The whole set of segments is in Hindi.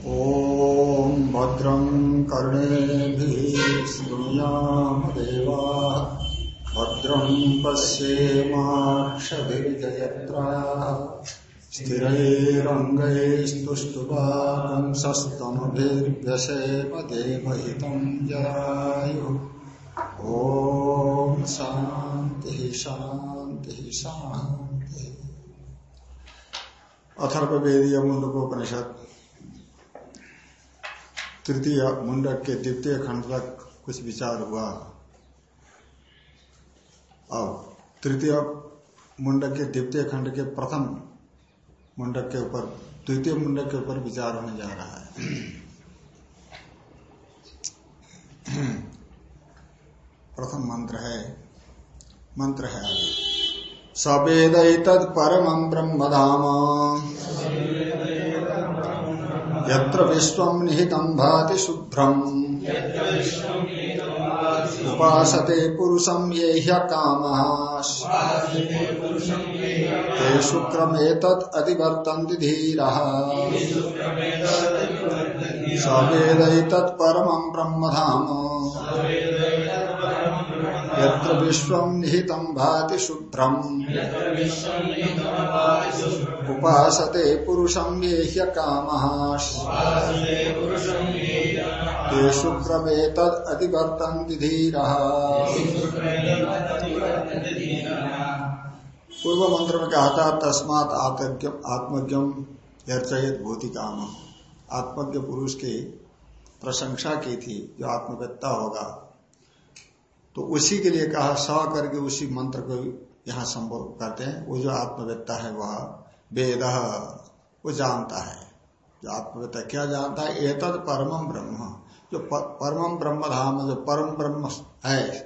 ॐ भद्रं कर्णेभिः शृणुयाम भद्रं पश्येमाक्षभिर्जयत्राः स्थिरैरङ्गैस्तुष्टुवाकंसस्तनुभिर्व्यसेम देवहितं जरायुः। ॐ शान्तिः शान्तिः शान्तिः। अथर्ववेदीय मुंडकोपनिषद तृतीय मुंडक के द्वितीय खंड तक कुछ विचार हुआ। अब तृतीय मुंडक के द्वितीय खंड के प्रथम मुंडक के ऊपर, द्वितीय मुंडक के ऊपर विचार होने जा रहा है। प्रथम मंत्र है मंत्र है आगे। सवेद परम ब्रह्म धाम। यत्र विश्वम निहितं भाति शुभ्रम। उपासते पुरुषम ये ह्यकामः। ते शुक्रमेतत् अतिवर्तन्ति धीरः। सवेदैतत् ब्रह्म ब्रह्मधाम। यत्र विश्वं निहितं भाति शुभ्रम् उपासते पुरुषं ये ह्यकामः। ते शुक्रमेतद् अतिवर्तन्ति धीरः पूर्व मंत्र में कहा था तस्मात आत्मज्ञम यर्चयत भूति काम आत्मज्ञ पुरुष की प्रशंसा की थी, जो आत्मवेत्ता होगा तो उसी के लिए कहा, स करके उसी मंत्र को यहाँ संभव करते हैं। वो जो आत्मवेत्ता है, वह वेद वो जानता है। जो आत्मवेत्ता क्या जानता है? एतद परम ब्रह्म। जो परम ब्रह्म धाम, जो परम ब्रह्म है,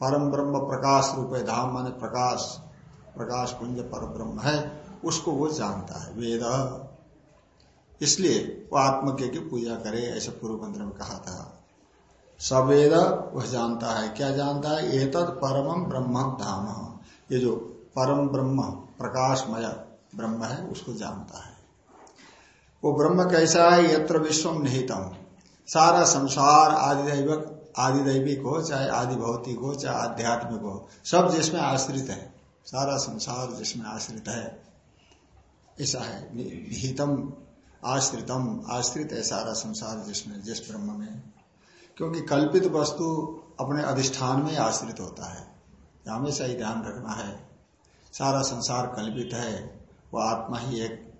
परम ब्रह्म प्रकाश रूप धाम माने प्रकाश प्रकाश पुंज पर ब्रह्म है, उसको वो जानता है, वेद। इसलिए वो आत्मज्ञ की पूजा करे, ऐसे पूर्व मंत्र में कहा था। सवेद वह जानता है। क्या जानता है? एतद परम ब्रह्म धाम। ये जो परम ब्रह्म, प्रकाशमय ब्रह्म है, उसको जानता है। वो ब्रह्म कैसा है? यत्र विश्वम निहितम। सारा संसार, आदिदैविक आदिदैविक हो चाहे आदि भौतिक हो चाहे आध्यात्मिक हो सब जिसमें आश्रित है, सारा संसार जिसमें आश्रित है, ऐसा है। निहितम, आश्रितम, आश्रित है सारा संसार जिसमें, जिस ब्रह्म में। क्योंकि कल्पित वस्तु अपने अधिष्ठान में आश्रित होता है। हमेशा ही ध्यान रखना है। सारा संसार कल्पित है। वो आत्मा ही एक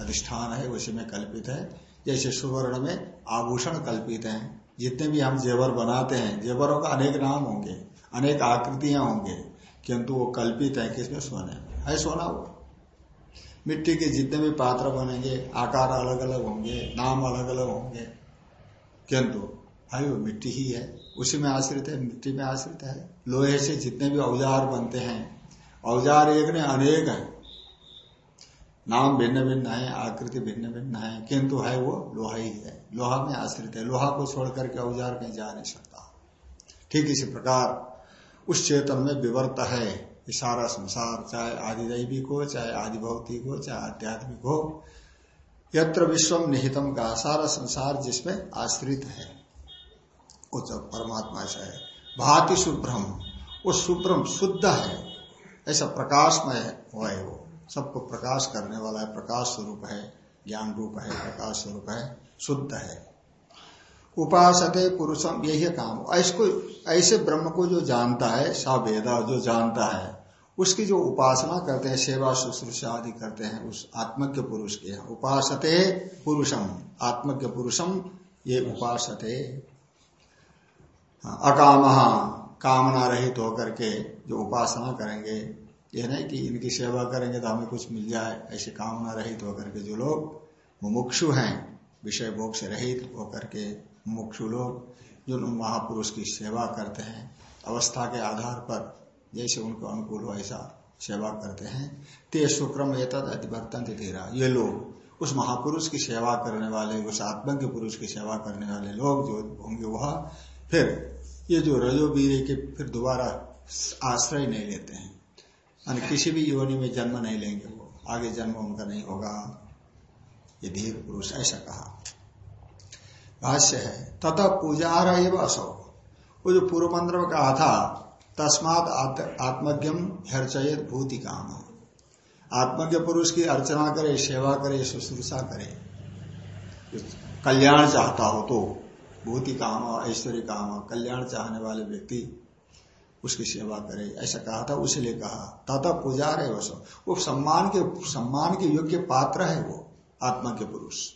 अधिष्ठान है, उसी में कल्पित है। जैसे सुवर्ण में आभूषण कल्पित हैं। जितने भी हम जेवर बनाते हैं, जेवरों का अनेक नाम होंगे, अनेक आकृतियाँ होंगे, किंतु वो कल्पित है किसमें? सोने है सोना वो। मिट्टी के जितने भी पात्र बनेंगे, आकार अलग अलग होंगे, नाम अलग अलग होंगे, किंतु वो मिट्टी ही है। उसी में आश्रित है, मिट्टी में आश्रित है। लोहे से जितने भी औज़ार बनते हैं, औज़ार एक ने अनेक है। नाम भिन्न भिन्न है, आकृति भिन्न भिन्न है, किंतु है वो लोहा ही है। लोहा में आश्रित है। लोहा को छोड़ करके औज़ार कहीं जा नहीं सकता। ठीक इसी प्रकार उस चेतन में विवर्त है। ये सारा संसार, चाहे आदिदैविक हो, चाहे आदि भौतिक हो, चाहे आध्यात्मिक हो, यत्र विश्वम निहितम का सारा संसार जिसमें आश्रित है। वो जब परमात्मा ऐसा है, भाति शुभ्रम वो शुभ्रम शुद्ध है, ऐसा प्रकाशमय है वो। सबको प्रकाश करने वाला है, प्रकाश स्वरूप है, ज्ञान रूप है, प्रकाश स्वरूप है, शुद्ध है। उपासते पुरुषम, यही काम। ऐसको, ऐसे ब्रह्म को जो जानता है, सावेदा जो जानता है, उसकी जो उपासना करते हैं, सेवा शुश्रूषा आदि करते हैं, उस आत्मज्ञ पुरुष के उपासते पुरुषम, आत्मज्ञ पुरुषम, ये उपासते अकाम, कामना रहित होकर के जो उपासना करेंगे, यह नहीं कि इनकी सेवा करेंगे तो हमें कुछ मिल जाए, ऐसे कामना रहित होकर के जो लोग मुमुक्षु हैं, विषय भोग से रहित होकर के मुमुक्षु लोग, जो महापुरुष की सेवा करते हैं, अवस्था के आधार पर जैसे उनको अनुकूल हो ऐसा सेवा करते हैं ते शुक्रम एतद अतिवर्तन तेरा। ये लोग, उस महापुरुष की सेवा करने वाले, उस आत्मज्ञ पुरुष की सेवा करने वाले लोग जो होंगे, वह फिर ये जो रजो वीर के फिर दोबारा आश्रय नहीं लेते हैं। मान किसी भी योनि में जन्म नहीं लेंगे वो। आगे जन्म उनका नहीं होगा। ये धीर पुरुष ऐसा कहा। भाष्य है तथा पूजा रहे असौ। वो जो पूर्व मंत्र में कहा था, तस्मात आत्मज्ञम हर्चयत भूति काम। आत्मज्ञ पुरुष की अर्चना करे, सेवा करे, शुश्रूषा करे। कल्याण चाहता हो तो भूति काम ऐश्वर्य काम कल्याण चाहने वाले व्यक्ति उसकी सेवा करे, ऐसा कहा था, उसलिए कहा। तथा पूजा रहे वो वो सम्मान के सम्मान के योग्य पात्र है वो, आत्मा के पुरुष।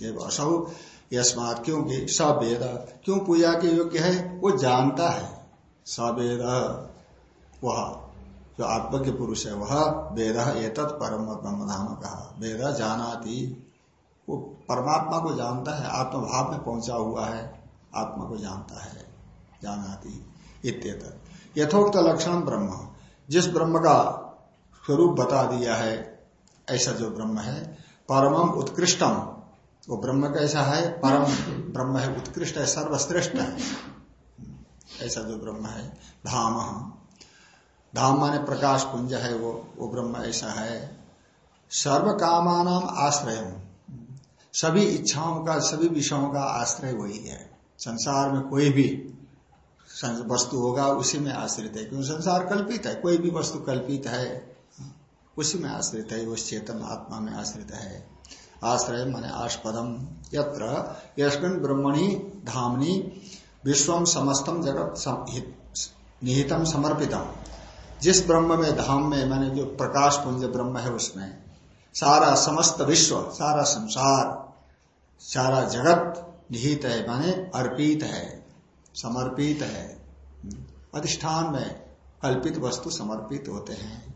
ये असौ यस्मात क्योंकि सवेद क्यों पूजा के योग्य है, वो जानता है। सवेद वह जो आत्मा के पुरुष है, वह वेद एतत् परम ब्रह्म धाम कहा। वेद जानाती। वो परमात्मा को जानता है, आत्मभाव में पहुँचा हुआ है, आत्मा को जानता है, जानाती इत्यत यथोक्त लक्षण ब्रह्म। जिस ब्रह्म का स्वरूप बता दिया है, ऐसा जो ब्रह्म है परमम उत्कृष्टम वो ब्रह्म कैसा है? परम ब्रह्म है, उत्कृष्ट है, सर्वश्रेष्ठ है। ऐसा जो ब्रह्म है धाम धाम माने प्रकाश पुंज है वो वो ब्रह्म ऐसा है। सर्व कामान आश्रय सभी इच्छाओं का, सभी विषयों का आश्रय वही है। संसार में कोई भी वस्तु होगा, उसी में आश्रित है। क्योंकि संसार कल्पित है, कोई भी वस्तु कल्पित है, उसी में आश्रित है, उस चेतन आत्मा में आश्रित है। आश्रय माने आस्पदम यत्र यशमिन ब्रह्मणी धामनी विश्वम समस्तम जगत निहितम समर्पितम। जिस ब्रह्म में, धाम में, मैंने जो प्रकाश पुंज ब्रह्म है उसमें, सारा समस्त विश्व, सारा संसार सारा जगत निहित है, माने अर्पित है, समर्पित है। अधिष्ठान में कल्पित वस्तु समर्पित होते हैं।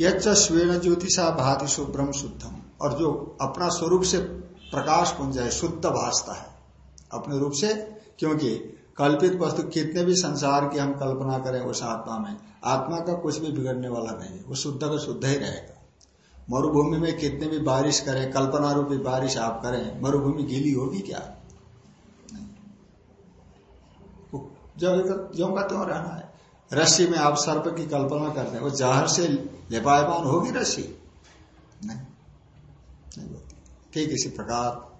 यच्च स्वेण ज्योतिषा भाति शुभ्रम शुद्धम और जो अपना स्वरूप से प्रकाश पुंज है शुद्ध भाषता है। अपने रूप से, क्योंकि कल्पित वस्तु कितने भी संसार की हम कल्पना करें, उस आत्मा में, आत्मा का कुछ भी बिगड़ने वाला नहीं है। वो शुद्ध का शुद्ध ही रहेगा। मरुभूमि में कितने भी बारिश करें, कल्पना रूपी बारिश आप करें, मरुभूमि गीली होगी क्या? जो जो का त्यों रहना है। रस्सी में आप सर्प की कल्पना करते हैं, वो जहर से लेपायमान होगी रस्सी? नहीं। ठीक इसी प्रकार।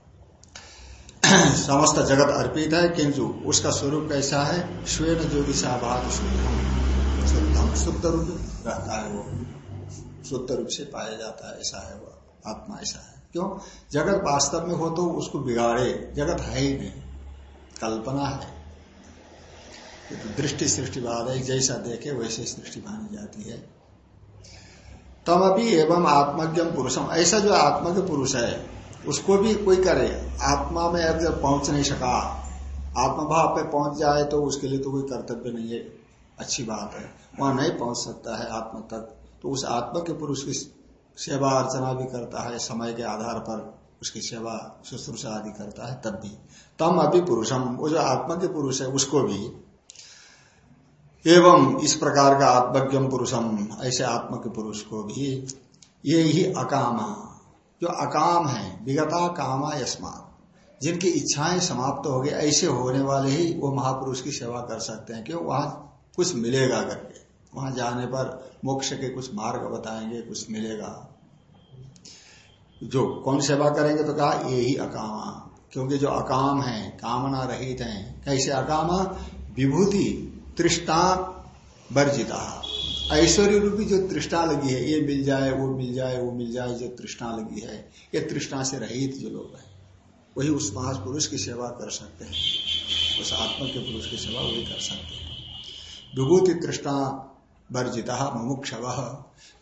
समस्त जगत अर्पित है, किंतु उसका स्वरूप कैसा है? श्वेन ज्योतिषा भाग शुद्धम, शुद्ध रूप रहता है वो। शुद्ध रूप से पाया जाता है, ऐसा है वह आत्मा, ऐसा है। क्यों? जगत वास्तव में हो तो उसको बिगाड़े, जगत है ही नहीं, कल्पना है। तो दृष्टि सृष्टिवाद है, जैसा देखे वैसे सृष्टि मानी जाती है। तम अभी एवं आत्मज्ञम पुरुषम ऐसा जो आत्मज्ञ पुरुष है, उसको भी कोई करे, आत्मा में अगर पहुँच नहीं सका, आत्मभाव पे पहुँच जाए तो उसके लिए तो कोई कर्तव्य नहीं है। अच्छी बात है, वहाँ नहीं पहुँच सकता है आत्मा तक तो उस आत्मा के पुरुष की सेवा अर्चना भी करता है, समय के आधार पर उसकी सेवा, शुश्रूषा आदि करता है, तब भी। तम अभी पुरुषम। वो जो आत्मा के पुरुष है, उसको भी। एवं इस प्रकार का आत्मज्ञम पुरुषम, ऐसे आत्म के पुरुष को भी ये ही अकाम। जो अकाम है, विगता कामा यस्मात। जिनकी इच्छाएँ समाप्त हो गई, ऐसे होने वाले ही वो महापुरुष की सेवा कर सकते हैं। क्यों? वहाँ कुछ मिलेगा करके। वहाँ जाने पर मोक्ष के कुछ मार्ग बताएँगे, कुछ मिलेगा। जो कौन सेवा करेंगे तो कहा, ये ही अकामा। क्योंकि जो अकाम है, कामना रहित है, कैसे अकामा? विभूति तृष्णा वर्जिता। ऐश्वर्य रूपी जो तृष्णा लगी है, ये मिल जाए, वो मिल जाए, वो मिल जाए, जो तृष्णा लगी है, ये तृष्णा से रहित जो लोग हैं, वही उस महापुरुष की सेवा कर सकते हैं। उस आत्मा के पुरुष की सेवा वही कर सकते हैं। विभूति तृष्णा वर्जिता मुमुक्ष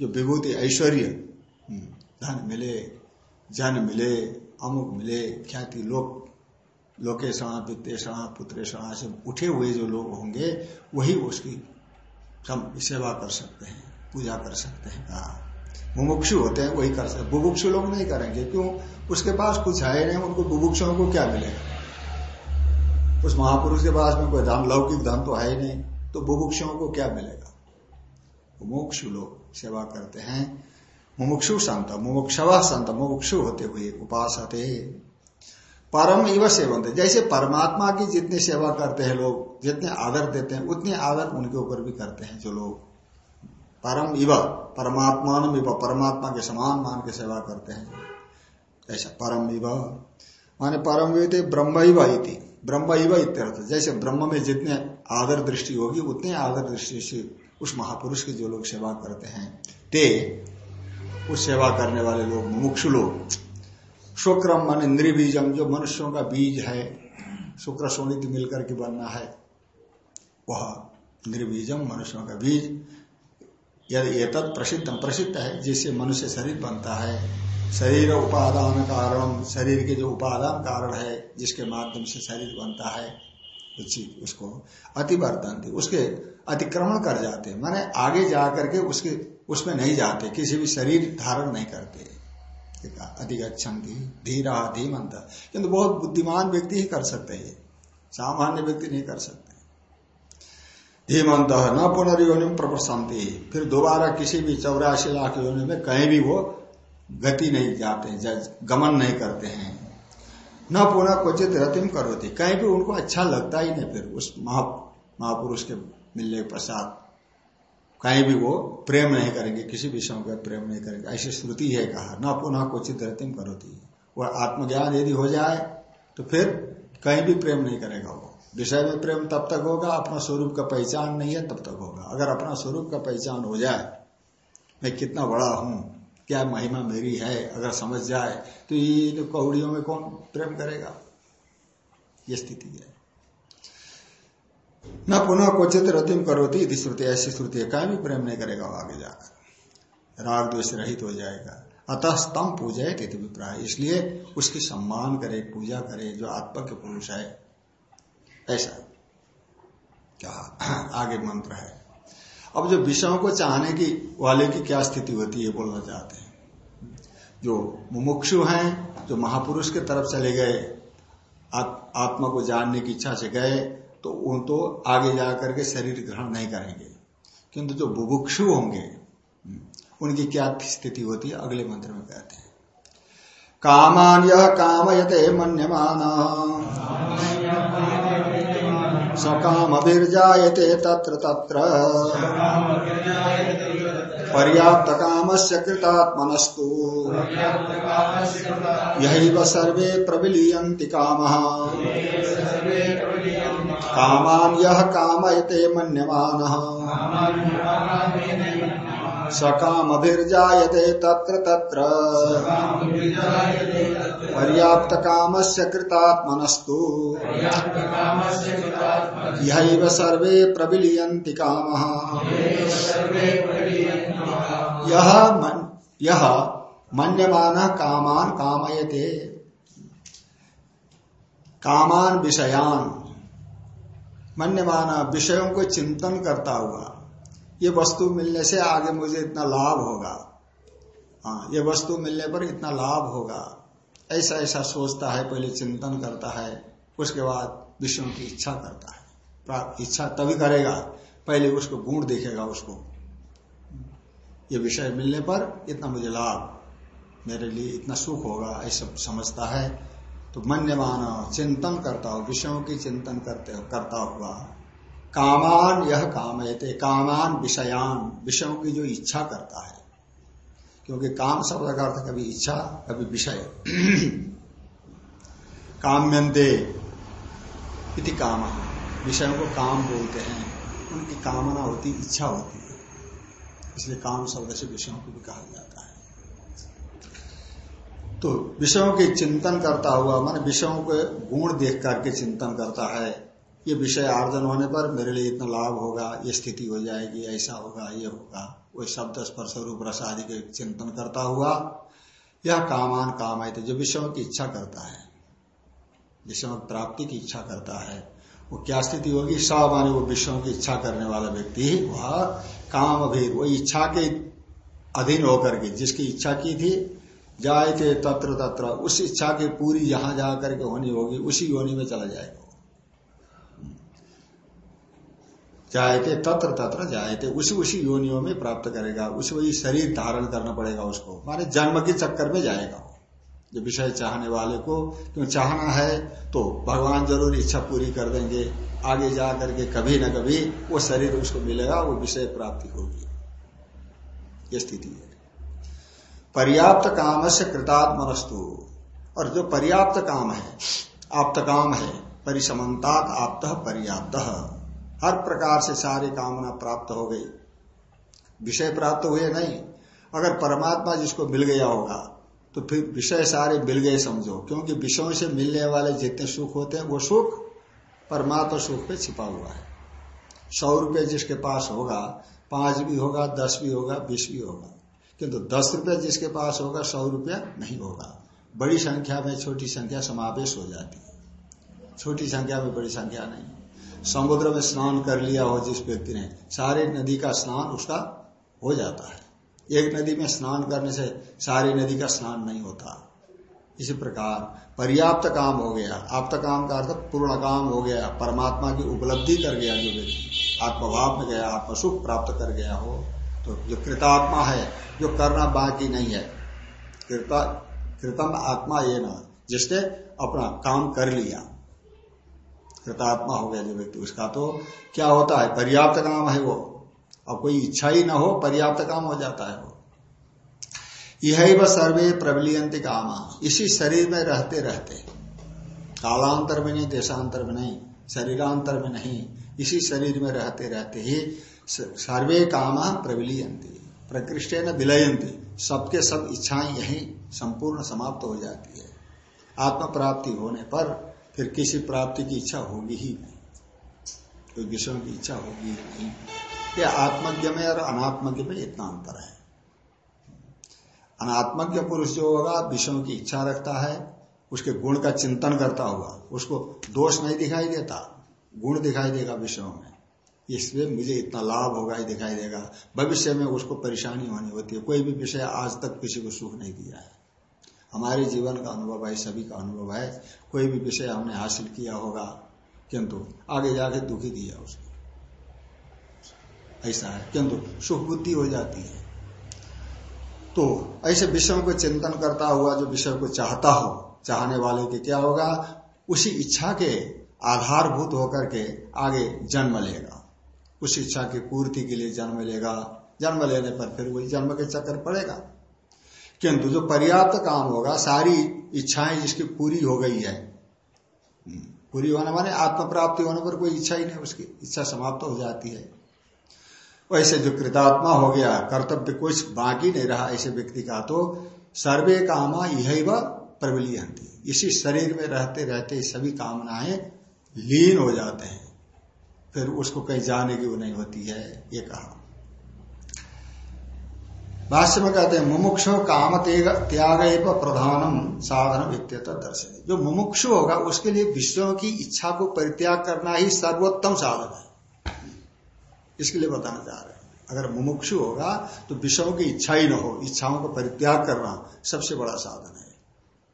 जो विभूति ऐश्वर्य हम्म, धन मिले जन मिले अमुक मिले ख्याति लोक लोकेशणा वित्तेषणा पुत्रेषणा से उठे हुए जो लोग होंगे वही उसकी सम सेवा कर सकते हैं पूजा कर सकते हैं। कहा मुमुक्षु होते हैं वही कर सकते बुभुक्षु लोग नहीं करेंगे क्यों? उसके पास कुछ है नहीं उनको बुभुक्षुओं को क्या मिलेगा? उस महापुरुष के पास में कोई धन लौकिक धन तो है ही नहीं तो बुभुक्षुओं को क्या मिलेगा? मुमुक्षु लोग सेवा करते हैं। मुमुक्षु संत, मुमुक्षवा संत, मुमुक्षु होते हुए उपास परम इव सेवन जैसे परमात्मा की जितनी सेवा करते हैं लोग, जितने आदर देते हैं, उतने आदर उनके ऊपर भी करते हैं जो लोग। परम इव परमात्मा इव, परमात्मा के समान मान के सेवा करते हैं। ऐसा, परम इव। माने परम ब्रह्म ही थी ब्रह्म ही इत्यर्थ, जैसे ब्रह्म में जितने आदर दृष्टि होगी, उतने आदर दृष्टि से उस महापुरुष की जो लोग सेवा करते हैं, ते उस सेवा करने वाले लोग मुमुक्षु लोग। शुक्रम मन इंद्रिय बीजम जो मनुष्यों का बीज है, शुक्र सोनित मिलकर के बनना है, वह इंद्रिय बीजम मनुष्यों का बीज, यदि ये तत् प्रसिद्ध प्रसिद्ध है, जिससे मनुष्य शरीर बनता है। शरीर उपादान कारण, शरीर के जो उपादान कारण है, जिसके माध्यम से शरीर बनता है उसको अतिवर्तन उसके अतिक्रमण कर जाते हैं। माने आगे जा करके उसके, उसमें नहीं जाते, किसी भी शरीर धारण नहीं करते। अधिगछन्ति धीरा, धीमंत। किंतु बहुत बुद्धिमान व्यक्ति ही कर सकते हैं। सामान्य व्यक्ति नहीं कर सकते। धीमंत न पुनर्योनि में प्रप्रशांति फिर दोबारा किसी भी चौरासी लाख योनि में कहीं भी वो गति नहीं जाते गमन नहीं करते हैं। न पुनः क्वचित रतिम करोती। कहीं भी उनको अच्छा लगता ही नहीं फिर उस महापुरुष के मिलने के पश्चात कहीं भी वो प्रेम नहीं करेंगे, किसी विषय का प्रेम नहीं करेंगे। ऐसी श्रुति है कहा, न पुनः क्वचित रतिम करोती वह आत्मज्ञान यदि हो जाए तो फिर कहीं भी प्रेम नहीं करेगा वो। विषय में प्रेम तब तक होगा, अपना स्वरूप का पहचान नहीं है, तब तक होगा। अगर अपना स्वरूप का पहचान हो जाए, मैं कितना बड़ा हूँ, क्या महिमा मेरी है, अगर समझ जाए तो ये कौड़ियों में कौन प्रेम करेगा? ये स्थिति है। न पुनः क्वचित रतिम करोती यदि श्रुति, ऐसी श्रुति है। कहीं भी प्रेम नहीं करेगा वो आगे जाकर। राग द्वेष रहित हो जाएगा। अतः स्तम पूजा है अभिप्राय इसलिए उसकी सम्मान करे, पूजा करे, जो आत्मा के पुरुष है। ऐसा। क्या? आगे मंत्र है। अब जो विषयों को चाहने की, वाले की क्या स्थिति होती है बोलना चाहते हैं। जो मुमुक्षु हैं, जो महापुरुष के तरफ़ चले गए आत्मा को जानने की इच्छा से गए तो उन तो आगे जाकर के शरीर ग्रहण नहीं करेंगे। किंतु जो बुभुक्षु होंगे, उनकी क्या स्थिति होती है? अगले मंत्र में कहते हैं। कामान यह कामयते मन्यमान। सकामभिर्जायते तत्र तत्र। पर्याप्त काम से कृतात्मनस्तु। यही सर्वे प्रबलीय काम। कामान यह कामयते मन्यमान। सकामभिर्जायते तत्र तत्र। पर्याप्त काम से कृतात्मनस्तु। यह सर्वे प्रविलियंति काम। यह मन, यह मन्यमान कामान कामयते। कामान विषयान। मन्यमान विषयों को चिंतन करता हुआ। ये वस्तु मिलने से आगे मुझे इतना लाभ होगा। हाँ ये वस्तु मिलने पर इतना लाभ होगा। ऐसा ऐसा सोचता है, पहले चिंतन करता है, उसके बाद विषयों की इच्छा करता है। इच्छा तभी करेगा, पहले उसको गुण देखेगा उसको। ये विषय मिलने पर इतना मुझे लाभ, मेरे लिए इतना सुख होगा, ऐसा समझता है। तो मन्यमान चिंतन करता हो विषयों की चिंतन करते हो, करता हुआ कामान यह कामयते कामान विषयान, विषयों की जो इच्छा करता है। क्योंकि काम शब्द का अर्थ कभी इच्छा, कभी विषय। काम्यंते इति काम। विषयों को काम बोलते हैं। उनकी कामना होती, इच्छा होती है। इसलिए काम शब्द से विषयों को भी कहा जाता है। तो विषयों के चिंतन करता हुआ, मान विषयों के गुण देख करके चिंतन करता है। ये विषय आर्जन होने पर मेरे लिए इतना लाभ होगा, ये स्थिति हो जाएगी, ऐसा होगा, ये होगा। वो शब्द स्पर्श रूप रस के चिंतन करता हुआ, यह कामान काम है जो विषयों की इच्छा करता है, विषयों प्राप्ति की इच्छा करता है, वो क्या स्थिति होगी? स माने वो विषयों की इच्छा करने वाला व्यक्ति वह काम अभीर वो इच्छा के अधीन होकर के, जिसकी इच्छा की थी जाए थे तत्र तत्र, उस इच्छा की पूरी जहाँ जाकर के होनी होगी, उसी योनि में चला जाएगा। जायते तत्र तत्र जायते, उसी उसी योनियों में प्राप्त करेगा, उसी वही शरीर धारण करना पड़ेगा उसको। माने जन्म के चक्कर में जाएगा जो विषय चाहने वाले को, क्यों चाहना है? तो भगवान ज़रूर इच्छा पूरी कर देंगे। आगे जा करके कभी ना कभी वो शरीर उसको मिलेगा, वो विषय प्राप्ति होगी। ये स्थिति है। पर्याप्त काम से कृतात्मनस्तु। और जो पर्याप्त काम है, आप्त काम है परिसमन्तात आप्त पर्याप्त। हर प्रकार से सारी कामना प्राप्त हो गई। विषय प्राप्त हुए नहीं। अगर परमात्मा जिसको मिल गया होगा तो फिर विषय सारे मिल गए समझो, क्योंकि विषयों से मिलने वाले जितने सुख होते हैं, वो सुख परमात्मा सुख पे छिपा हुआ है। सौ रुपये जिसके पास होगा, पाँच भी होगा, दस भी होगा, बीस भी होगा। किंतु दस रुपये जिसके पास होगा, सौ रुपया नहीं होगा। बड़ी संख्या में, छोटी संख्या समावेश हो जाती है। छोटी संख्या में बड़ी संख्या नहीं। समुद्र में स्नान कर लिया हो जिस व्यक्ति ने, सारी नदी का स्नान उसका हो जाता है। एक नदी में स्नान करने से सारी नदी का स्नान नहीं होता। इसी प्रकार पर्याप्त काम हो गया। आप्त काम का अर्थ पूर्ण काम हो गया। परमात्मा की उपलब्धि कर गया जो व्यक्ति आत्मभाव में गया, आत्म सुख प्राप्त कर गया हो तो जो कृतात्मा है, जो करना बाकी नहीं है। कृता, कृतम आत्मा ये न, जिसने अपना काम कर लिया। कृतात्मा हो गया जो व्यक्ति। उसका तो क्या होता है? पर्याप्त काम है वो। अब कोई इच्छा ही ना हो, पर्याप्त काम हो जाता है वो। यही सर्वे प्रबलियंत कामा। इसी शरीर में रहते रहते। कालांतर में नहीं, देशांतर में नहीं, शरीरांतर में नहीं, इसी शरीर में रहते रहते ही सर्वे कामा प्रबलियंती प्रकृष्ट न विलयंती सबके सब इच्छाएँ यही संपूर्ण समाप्त हो जाती है। आत्म प्राप्ति होने पर फिर किसी प्राप्ति की इच्छा होगी ही नहीं। विषयों की इच्छा होगी ही नहीं। ये आत्मज्ञ में और अनात्मज्ञ में इतना अंतर है। अनात्मज्ञ पुरुष जो होगा विषयों की इच्छा रखता है, उसके गुण का चिंतन करता हुआ, उसको दोष नहीं दिखाई देता, गुण दिखाई देगा विषयों में। इसमें मुझे इतना लाभ होगा ही दिखाई देगा। भविष्य में उसको परेशानी होनी होती है। कोई भी विषय आज तक किसी को सुख नहीं दिया है। हमारे जीवन का अनुभव है, सभी का अनुभव है। कोई भी विषय हमने हासिल किया होगा, किंतु आगे जाके दुखी दिया उसको। ऐसा है। किंतु सुख बुद्धि हो जाती है। तो ऐसे विषय को चिंतन करता हुआ, जो विषय को चाहता हो, चाहने वाले के क्या होगा? उसी इच्छा के आधारभूत होकर के आगे जन्म लेगा। उस इच्छा की पूर्ति के लिए जन्म लेगा। जन्म लेने पर फिर वही जन्म के चक्कर पड़ेगा। किंतु जो पर्याप्त काम होगा सारी इच्छाएँ जिसकी पूरी हो गई है हम्म, पूरी होने माने आत्म प्राप्ति होने पर कोई इच्छा ही नहीं उसकी इच्छा समाप्त हो जाती है। वैसे जो कृतात्मा हो गया कर्तव्य कुछ बाकी नहीं रहा ऐसे व्यक्ति का तो सर्वे कामा यही व प्रबलियंती इसी शरीर में रहते रहते सभी कामनाएँ लीन हो जाते हैं। फिर उसको कहीं जाने की वो नहीं होती है ये कहा। भाष्य में कहते हैं, मुमुक्ष काम त्याग एवं प्रधानम साधन इत्यता दर्शन जो मुमुक्षु होगा, उसके लिए विषयों की इच्छा को परित्याग करना ही सर्वोत्तम साधन है। इसके लिए बताना चाह रहे हैं। अगर मुमुक्षु होगा तो विषयों की इच्छा ही न हो, इच्छाओं को परित्याग करना सबसे बड़ा साधन है।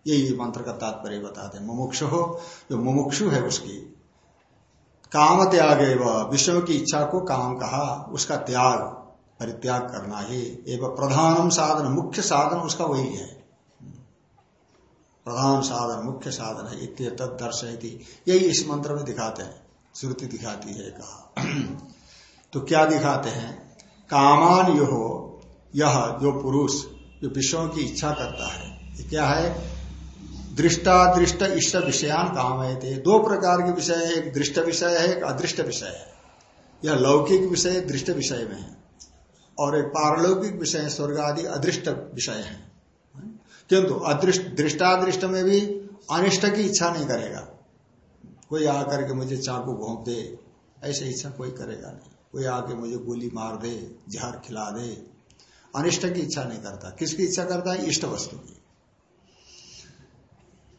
यही मंत्र का तात्पर्य बताते हैं। मुमुक्ष हो, जो मुमुक्षु है उसकी। काम त्याग एवं विषयों की इच्छा को काम कहा, उसका त्याग परित्याग करना ही एवं प्रधानम साधन, मुख्य साधन उसका वही है। प्रधान साधन, मुख्य साधन है इतने तद यही इस मंत्र में दिखाते हैं, श्रुति दिखाती है कहा। तो क्या दिखाते हैं? कामान यो हो यह जो पुरुष, जो विषयों की इच्छा करता है, ये क्या है? दृष्टा दृष्ट इष्ट विषयान काम है थे दो प्रकार के विषय है, एक दृष्ट विषय है, एक अदृष्ट विषय है। यह लौकिक विषय, दृष्ट विषय में है। और एक पारलौकिक विषय स्वर्ग आदि अदृष्ट विषय है। किंतु अदृष्ट, दृष्टादृष्ट में भी अनिष्ट की इच्छा नहीं करेगा। कोई आकर के मुझे चाकू घोंप दे, ऐसे इच्छा कोई करेगा नहीं। कोई आके मुझे गोली मार दे, जहर खिला दे, अनिष्ट की इच्छा नहीं करता। किसकी इच्छा करता है? इष्ट वस्तु की।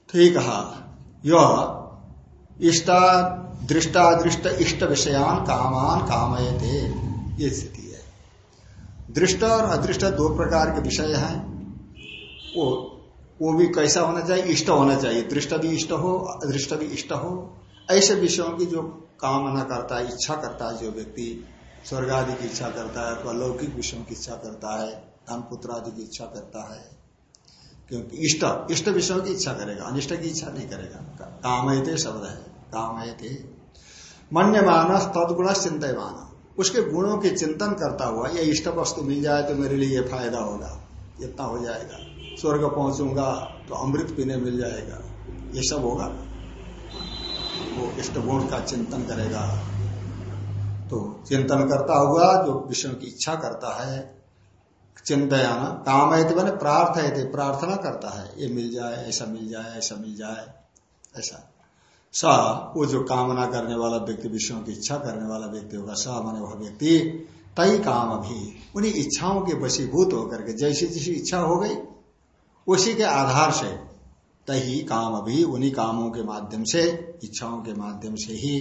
ठीक कहा, यह इष्टा दृष्टा दृष्ट इष्ट विषयान कामान कामय थे ये स्थिति है। दृष्ट और अदृष्ट दो प्रकार के विषय हैं। वो वो भी कैसा होना चाहिए? इष्ट होना चाहिए। दृष्ट भी इष्ट हो, अदृष्ट भी इष्ट हो। ऐसे विषयों की जो कामना करता है, इच्छा करता है, जो व्यक्ति स्वर्ग आदि की इच्छा करता है, अथवा लौकिक विषयों की इच्छा करता है धन पुत्र आदि की इच्छा करता है, क्योंकि इष्ट इष्ट विषयों की इच्छा करेगा, अनिष्ट की इच्छा नहीं करेगा। कामयते शब्द है, कामयते। मन्य मानस तदगुण चिंतमान उसके गुणों के चिंतन करता हुआ ये इष्ट वस्तु मिल जाए तो मेरे लिए ये फ़ायदा होगा, इतना हो जाएगा। स्वर्ग पहुंचूँगा तो अमृत पीने मिल जाएगा। ये सब होगा। वो इष्ट गुण का चिंतन करेगा। तो चिंतन करता हुआ, जो विष्णु की इच्छा करता है, चिंतयाना, काम है मैंने प्रार्थ है प्रार्थना करता है, ये मिल जाए, ऐसा मिल जाए, ऐसा मिल जाए, ऐसा। स, वो जो कामना करने वाला व्यक्ति, विषयों की इच्छा करने वाला व्यक्ति होगा, स माने वह व्यक्ति तई काम अभी, उन्हीं इच्छाओं के वशीभूत होकर के, जैसी जैसी इच्छा हो गई, उसी के आधार से तही काम अभी, उन्हीं कामों के माध्यम से, इच्छाओं के माध्यम से ही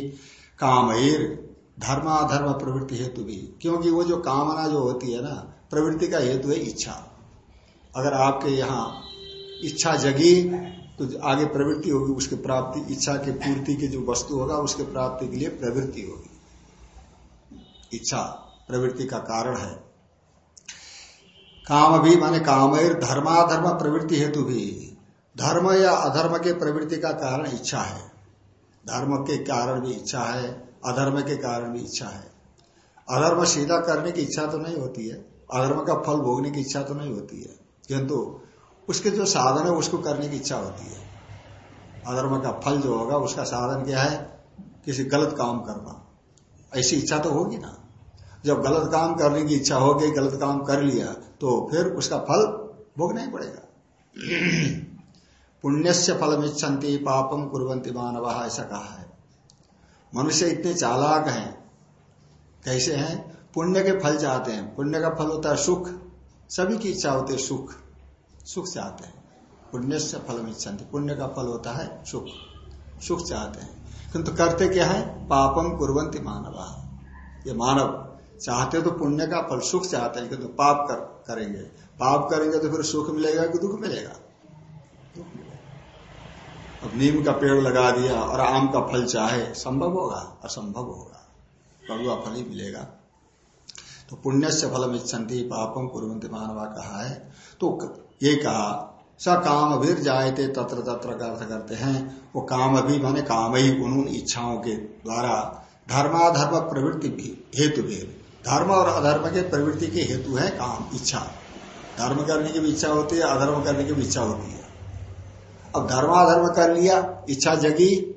कामर धर्माधर्म प्रवृत्ति हेतु भी। क्योंकि वो जो कामना जो होती है ना, प्रवृत्ति का हेतु है इच्छा। अगर आपके यहाँ इच्छा जगी तो आगे प्रवृत्ति होगी, उसके प्राप्ति, इच्छा के पूर्ति की जो वस्तु होगा, उसके प्राप्ति के लिए प्रवृत्ति होगी। इच्छा प्रवृत्ति का कारण है। काम भी माने कामेर धर्माधर्म प्रवृत्ति हेतु भी। धर्म या अधर्म के प्रवृत्ति का कारण इच्छा है। धर्म के कारण भी इच्छा है, अधर्म के कारण भी इच्छा है। अधर्म सीधा करने की इच्छा तो नहीं होती है, अधर्म का फल भोगने की इच्छा तो नहीं होती है। किंतु उसके जो साधन है, उसको करने की इच्छा होती है। अधर्म का फल जो होगा, उसका साधन क्या है? किसी गलत काम करना। ऐसी इच्छा तो होगी ना। जब गलत काम करने की इच्छा होगी गलत काम कर लिया तो फिर उसका फल भोगना ही पड़ेगा। पुण्य से फल मिच्छन्ति पापम कुरंती मानव, ऐसा कहा है। मनुष्य इतने चालाक हैं। कैसे हैं? पुण्य के फल चाहते हैं। पुण्य का फल होता है सुख। सभी की इच्छा होती है सुख। सुख चाहते हैं। पुण्य से फल पुण्य का फल होता है सुख। सुख चाहते हैं। किंतु करते क्या है? पापम कुरंती मानव। ये मानव चाहते तो पुण्य का फल सुख चाहते हैं किंतु पाप कर, करेंगे। पाप करेंगे तो फिर सुख मिलेगा कि दुख मिलेगा? अब नीम का पेड़ लगा दिया और आम का फल चाहे संभव होगा? असंभव होगा। कड़ुआ फल ही मिलेगा। तो पुण्य से फल इच्छन्ति पापम कुरंत मानवा कहा है। तो ये कहा, स काम जाए थे तत्र तत्र का अर्थ करते हैं। वो काम अभी माने काम ही उन इच्छाओं के द्वारा। धर्माधर्म प्रवृत्ति भी, हेतु भी। धर्म और अधर्म के प्रवृत्ति के हेतु है काम, इच्छा। धर्म करने की भी इच्छा होती है, अधर्म करने की भी इच्छा होती है। अब धर्माधर्म कर लिया, इच्छा जगी,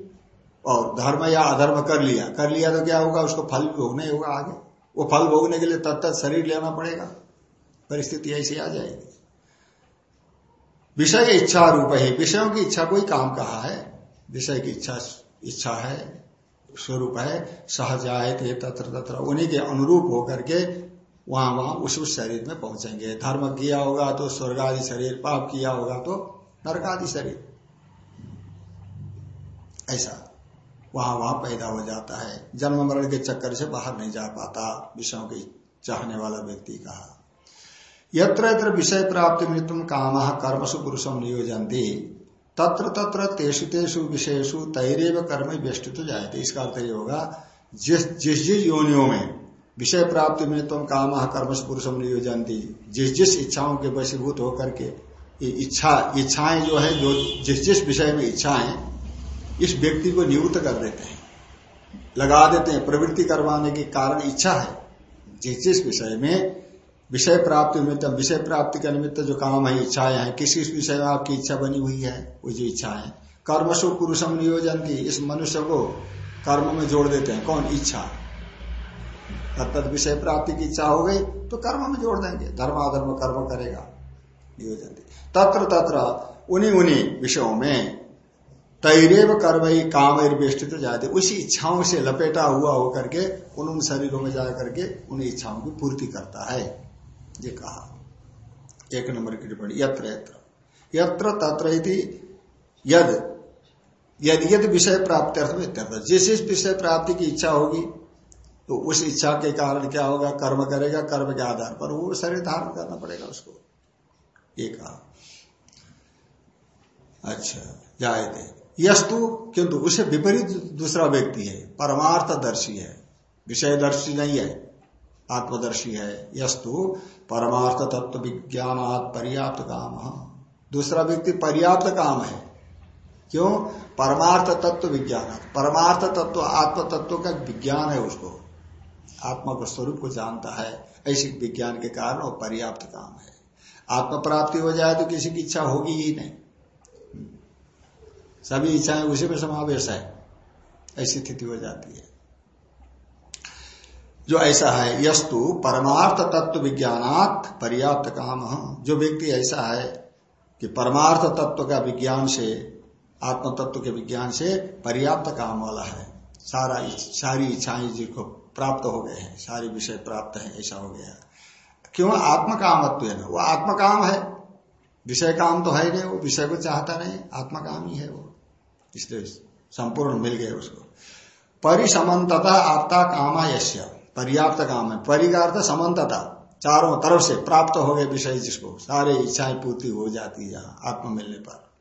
और धर्म या अधर्म कर लिया। कर लिया तो क्या होगा? उसको फल भोगना होगा आगे। वो फल भोगने के लिए तत्त शरीर लेना पड़ेगा। परिस्थिति ऐसी आ जाएगी। विषय इच्छा रूप है। विषयों की इच्छा कोई काम कहा है? विषय की इच्छा इच्छा है, स्वरूप है सहजाए थे तत्र तत्र, उन्हीं के अनुरूप होकर के वहाँ वहाँ, उस उस शरीर में पहुँचेंगे। धर्म किया होगा तो स्वर्ग आदि शरीर, पाप किया होगा तो नरक आदि शरीर। ऐसा। वहाँ वहाँ पैदा हो जाता है। जन्म मरण के चक्कर से बाहर नहीं जा पाता, विषयों के चाहने वाला व्यक्ति कहा? यत्र यत्र विषय प्राप्ति मृत्यु काम कर्मसु पुरुषम नियोजनती। तत्र तत्र तेषु तेषु विषयसु तैरेव कर्म व्यस्तित जाए इसका अर्थ ये होगा, जिस जिस जिस योनियों में विषय प्राप्ति मृत्यु काम कर्मसु पुरुषम नियोजनती, जिस जिस इच्छाओं के वशीभूत होकर के इच्छा इच्छाएँ जो है, जो जिस जिस विषय में इच्छाएँ, इस व्यक्ति को नियुक्त कर देते हैं। लगा देते हैं। प्रवृत्ति करवाने के कारण इच्छा है। जिस जिस विषय में विषय प्राप्ति निमित्त, विषय प्राप्ति के निमित्त जो काम है, इच्छाएँ हैं, किस किस विषय में आपकी इच्छा बनी हुई है, वो जो इच्छा है। कर्मशु पुरुषम नियोजन की इस मनुष्य को कर्म में जोड़ देते हैं। कौन? इच्छा। तत्त विषय प्राप्ति की इच्छा हो गई तो कर्म में जोड़ देंगे। धर्म धर्माधर्म कर्म करेगा, नियोजन तत्र तत्र उन्हीं उन्हीं विषयों में तैरेव कर्म ही काम बेष्टित जाते उसी इच्छाओं से लपेटा हुआ होकर के, उन उन शरीरों में जा करके उन इच्छाओं की पूर्ति करता है। ये कहा। एक नंबर की टिप्पणी, यत्र यत्र। यत्र तत्र यद। यद यद विषय प्राप्ति अर्थ में जिस जिस विषय प्राप्ति की इच्छा होगी तो उस इच्छा के कारण क्या होगा? कर्म करेगा, कर्म के आधार पर वो शरीर धारण करना पड़ेगा उसको। ये कहा। अच्छा जाए थे। यस्तु, किंतु उसे विपरीत दूसरा व्यक्ति है परमार्थ दर्शी है। विषय दर्शी नहीं है। आत्मदर्शी है, यस्तु परमार्थ तत्व विज्ञान पर्याप्त काम। दूसरा व्यक्ति पर्याप्त काम है। क्यों? परमार्थ तत्व विज्ञान परमार्थ तत्व आत्म तत्व का विज्ञान है उसको। आत्मा को स्वरूप को जानता है, ऐसी विज्ञान के कारण वो पर्याप्त काम है। आत्म प्राप्ति हो जाए तो किसी की इच्छा होगी ही नहीं। सभी इच्छाएँ उसी में समावेश है। ऐसी स्थिति हो जाती है। जो ऐसा है, यस्तु परमार्थ तत्व विज्ञानात् पर्याप्त काम जो व्यक्ति ऐसा है कि परमार्थ तत्व का विज्ञान से आत्म तत्व के विज्ञान से पर्याप्त काम वाला है। सारा सारी इच्छाएँ जिसको प्राप्त हो गए हैं, सारे विषय प्राप्त है, ऐसा हो गया। क्यों? आत्म कामत्व है। ना वो आत्म काम है। विषय काम तो है नहीं, वो विषय को चाहता नहीं आत्म काम ही है वो। इसलिए संपूर्ण मिल गए उसको। परिसमन्तता आपता काम यश्य पर्याप्त काम है। परिगार्थ समन्तता, चारों तरफ़ से प्राप्त हो गए विषय जिसको, सारे इच्छाएँ पूर्ति हो जाती है यहाँ आत्म मिलने पर।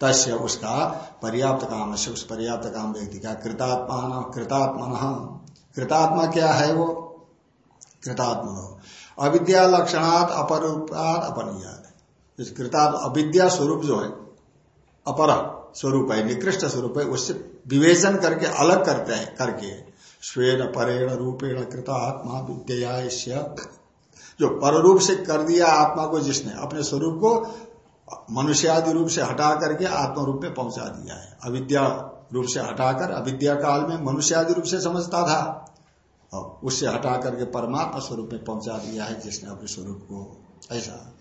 तस्य उसका पर्याप्त काम है। उस पर्याप्त काम व्यक्ति का कृतात्मा कृतात्मन। कृतात्मा क्या है वो? कृतात्मन अविद्या लक्षणात् अपरूपात अपनियाद कृतात्म अविद्या स्वरूप जो है, अपर स्वरूप है, निकृष्ट स्वरूप है, उससे विवेचन करके अलग करते हैं, करके स्वेन परेण रूपेण कृत आत्मा विद्या जो पर रूप से कर दिया आत्मा को जिसने अपने स्वरूप को मनुष्यादि रूप से हटा करके आत्म रूप में पहुँचा दिया है। अविद्या रूप से हटाकर, अविद्या काल में मनुष्यादि रूप से समझता था, और उससे हटा करके परमात्मा स्वरूप में पहुँचा दिया है जिसने अपने स्वरूप को। ऐसा।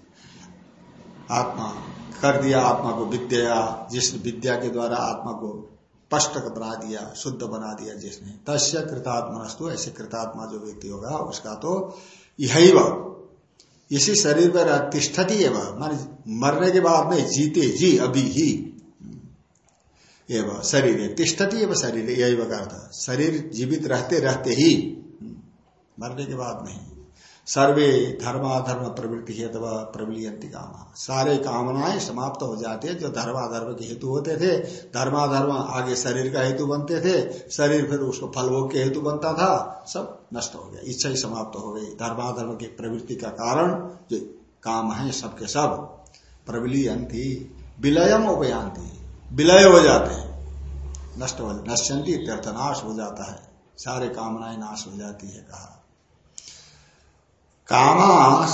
आत्मा कर दिया, आत्मा को विद्या, जिस विद्या के द्वारा आत्मा को स्पष्ट बना दिया, शुद्ध बना दिया जिसने। तस्य कृतात्मनस्तु, ऐसे कृतात्मा जो व्यक्ति होगा, उसका तो यही इसी शरीर पर तिष्ठती है वह मान मरने के बाद में जीते जी, अभी ही। एवं, शरीर, तिष्ठती है शरीर यही अर्थ, शरीर जीवित रहते रहते ही, मरने के बाद नहीं सर्वे धर्माधर्म प्रवृत्ति हेतु प्रबलियंती काम। सारे कामनाएँ समाप्त हो जाते जो धर्माधर्म के हेतु होते थे। धर्माधर्म आगे शरीर का हेतु बनते थे। शरीर फिर उसको फलभोग के हेतु बनता था। सब नष्ट हो गया। इच्छा ही समाप्त हो गई। धर्माधर्म की प्रवृत्ति का कारण जो काम है सबके सब। प्रबलियंती विलयम उपयांती विलय हो जाते हैं। नष्ट हो नश्यंती तीर्थनाश हो जाता है। सारे कामनाएँ नाश हो जाती है कहा। कामा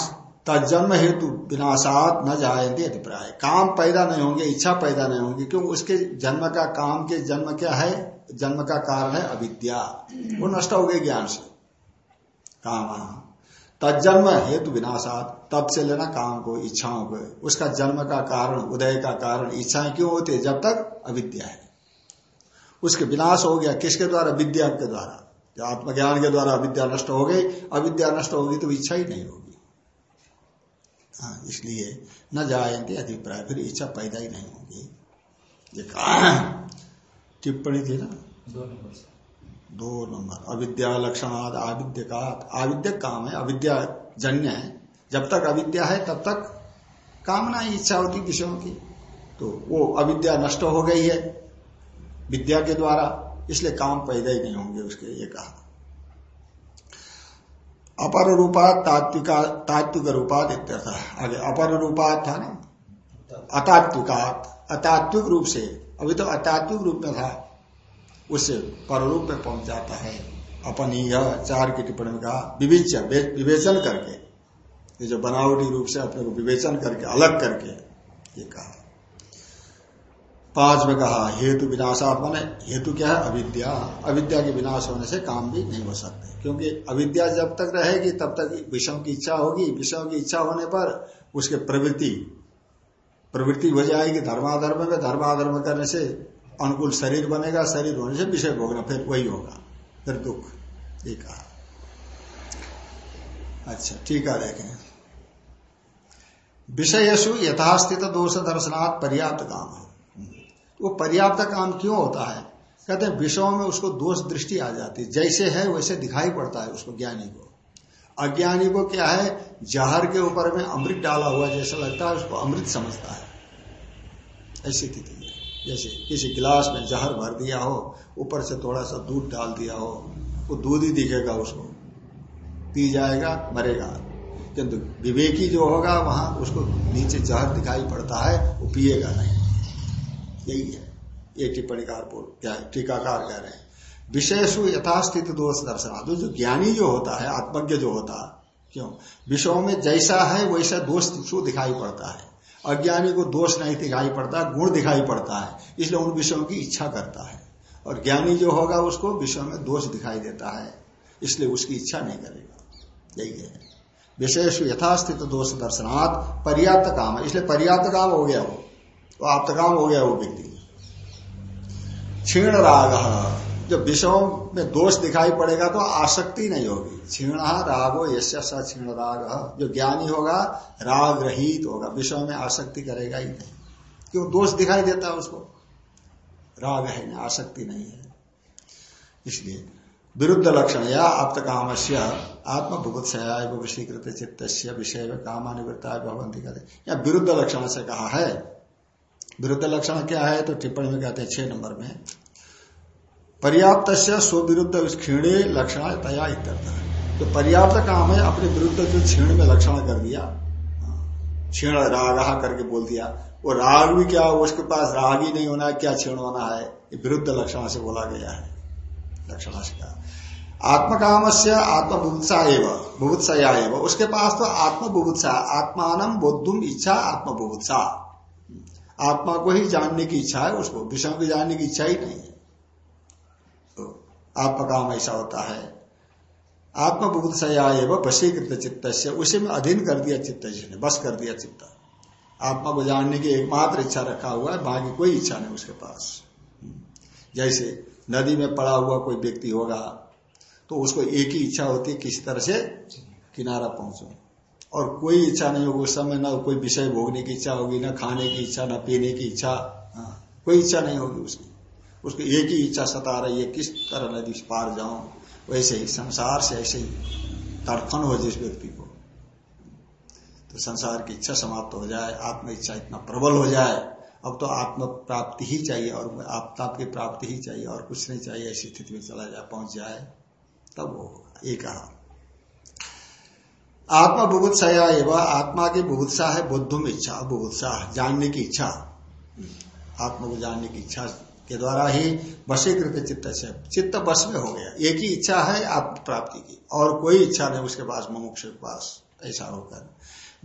तजन्म हेतु विनाशात न जायते अभिप्राय काम पैदा नहीं होंगे, इच्छा पैदा नहीं होंगी, क्यों? उसके जन्म का काम के जन्म क्या है? जन्म का कारण है अविद्या। वो नष्ट हो गए ज्ञान से। काम। तजन्म हेतु विनाशात तब से लेना काम को, इच्छाओं को। उसका जन्म का कारण, उदय का कारण, इच्छाएँ क्यों होती है? जब तक अविद्या है। उसके विनाश हो गया। किसके द्वारा? विद्या के द्वारा। आत्मज्ञान के द्वारा अविद्या नष्ट हो गई अविद्या नष्ट होगी तो इच्छा ही नहीं होगी। हाँ इसलिए न जाएँगे अभिप्राय फिर इच्छा पैदा ही नहीं होगी। ये टिप्पणी थी ना? दो नंबर अविद्या लक्षण आविद्य का आविद्य काम है अविद्या जन्य है। जब तक अविद्या है तब तक कामना ही इच्छा होती विषयों की। तो वो अविद्या नष्ट हो गई है विद्या के द्वारा। इसलिए काम पैदा ही नहीं होंगे उसके ये कहा। अपर रूपा तात्विका, तात्विक रूपात इत्यर्थ आगे अपर रूपात था ना? अतात्विकात। अतात्विक रूप से। अभी तो अतात्विक रूप में था। उससे पर रूप में पहुँच जाता है। अपनीय चार की टिप्पणी का विवेचन विवेचन करके। ये जो बनावटी रूप से अपने को विवेचन करके, अलग करके, ये कहा। पाँच में कहा हेतु विनाशात्मा ने हेतु क्या है? अविद्या। अविद्या के विनाश होने से काम भी नहीं हो सकते। क्योंकि अविद्या जब तक रहेगी, तब तक विषयों की इच्छा होगी। विषयों की इच्छा होने पर उसके प्रवृत्ति प्रवृत्ति हो जाएगी धर्माधर्म में। धर्माधर्म करने से अनुकूल शरीर बनेगा। शरीर होने से विषय भोगना, फिर वही होगा। फिर दुख, ये कहा। अच्छा ठीक है, देखें। विषयसु यथास्थित दोष दर्शनात् पर्याप्त काम वो पर्याप्त काम क्यों होता है? कहते हैं, विषयों में उसको दोष दृष्टि आ जाती है। जैसे है, वैसे दिखाई पड़ता है उसको ज्ञानी को। अज्ञानी को क्या है? जहर के ऊपर में अमृत डाला हुआ जैसा लगता है, उसको अमृत समझता है। ऐसी स्थिति है। जैसे किसी गिलास में जहर भर दिया हो, ऊपर से थोड़ा सा दूध डाल दिया हो, वो दूध ही दिखेगा उसको। पी जाएगा, मरेगा। किंतु विवेकी जो होगा, वहाँ उसको नीचे जहर दिखाई पड़ता है, वो पिएगा नहीं। यही है। ये टिप्पणीकार क्या है? टीकाकार कह रहे हैं। विशेषु यथास्थित दोष दर्शना तो जो ज्ञानी जो होता है, आत्मज्ञ जो होता है, क्यों? विषयों में जैसा है, वैसा दोष दिखाई पड़ता है। अज्ञानी को दोष नहीं दिखाई पड़ता, गुण दिखाई पड़ता है। इसलिए उन विषयों की इच्छा करता है। और ज्ञानी जो होगा, उसको विषयों में दोष दिखाई देता है। इसलिए उसकी इच्छा नहीं करेगा। यही है। विशेष यथास्थित दोष दर्शनात्, पर्याप्त काम। है इसलिए पर्याप्त काम हो गया वो। तो आप काम हो गया वो व्यक्ति। क्षीण राग। जब विषयों में दोष दिखाई पड़ेगा तो आसक्ति नहीं होगी। क्षीण रागो यश क्षीण राग। जो ज्ञानी होगा राग रहित होगा। विषयों में आसक्ति करेगा ही नहीं। क्यों? दोष दिखाई देता है उसको। राग है नहीं, आसक्ति नहीं है। इसलिए विरुद्ध लक्षण या आप काम से आत्मभुगुत्सया विषीकृत चित्त विषय में कामानिवृत्ता भगवंती कहते या विरुद्ध लक्षण से कहा है विरुद्ध लक्षण क्या है तो टिप्पणी में कहते हैं छह नंबर में। पर्याप्त से स्वविरुद्ध क्षीणे लक्षण तया इत्यर्थ तो पर्याप्त काम है, अपने विरुद्ध जो क्षीण में लक्षण कर दिया। क्षीण राग करके बोल दिया। वो राग भी क्या, उसके पास राग ही नहीं होना है, क्या क्षीण होना है? ये विरुद्ध लक्षण से बोला गया है। लक्षण से कहा। आत्मकाम से आत्मबुभुत्सा एवं, बुभुत्सया एवं। उसके पास तो आत्मबुभुत्सा, आत्मान बोधुम इच्छा आत्मबुभुत्सा। आत्मा को ही जानने की इच्छा है, उसको विषयों को जानने की इच्छा ही नहीं है। आत्मकाम ऐसा होता है। आत्मबुद्धया एवं वशीकृत चित्त उसी में अधीन कर दिया चित्त जिसने, बस कर दिया चित्त। आत्मा को जानने की एकमात्र इच्छा रखा हुआ है, बाकी कोई इच्छा नहीं उसके पास। जैसे नदी में पड़ा हुआ कोई व्यक्ति होगा तो उसको एक ही इच्छा होती है, किसी तरह से किनारा पहुंचो और कोई इच्छा नहीं होगी उस समय ना कोई विषय भोगने की इच्छा होगी ना खाने की इच्छा ना पीने की इच्छा। हाँ, कोई इच्छा नहीं होगी उसकी। उसको एक ही इच्छा सता रही है किस तरह नदी पार जाऊँ वैसे ही संसार से ऐसे ही तड़फन हो जिस व्यक्ति को। तो संसार की इच्छा समाप्त हो जाए आत्म इच्छा इतना प्रबल हो जाए अब तो आत्म प्राप्ति ही चाहिए और आत्मा की प्राप्ति ही चाहिए और कुछ नहीं चाहिए ऐसी स्थिति में चला जाए पहुँच जाए तब वो ये कहा आत्मा बुभुत्साया एवं, आत्मा की बुभुत्सा है, बुद्धुम इच्छा, बुभुत्सा, जानने की इच्छा। आत्मा को जानने की इच्छा के द्वारा ही वशीकृत चित्त से। चित्त बस में हो गया। एक ही इच्छा है आप प्राप्ति की। और कोई इच्छा नहीं, उसके पास, मुमुक्ष के पास, ऐसा होकर।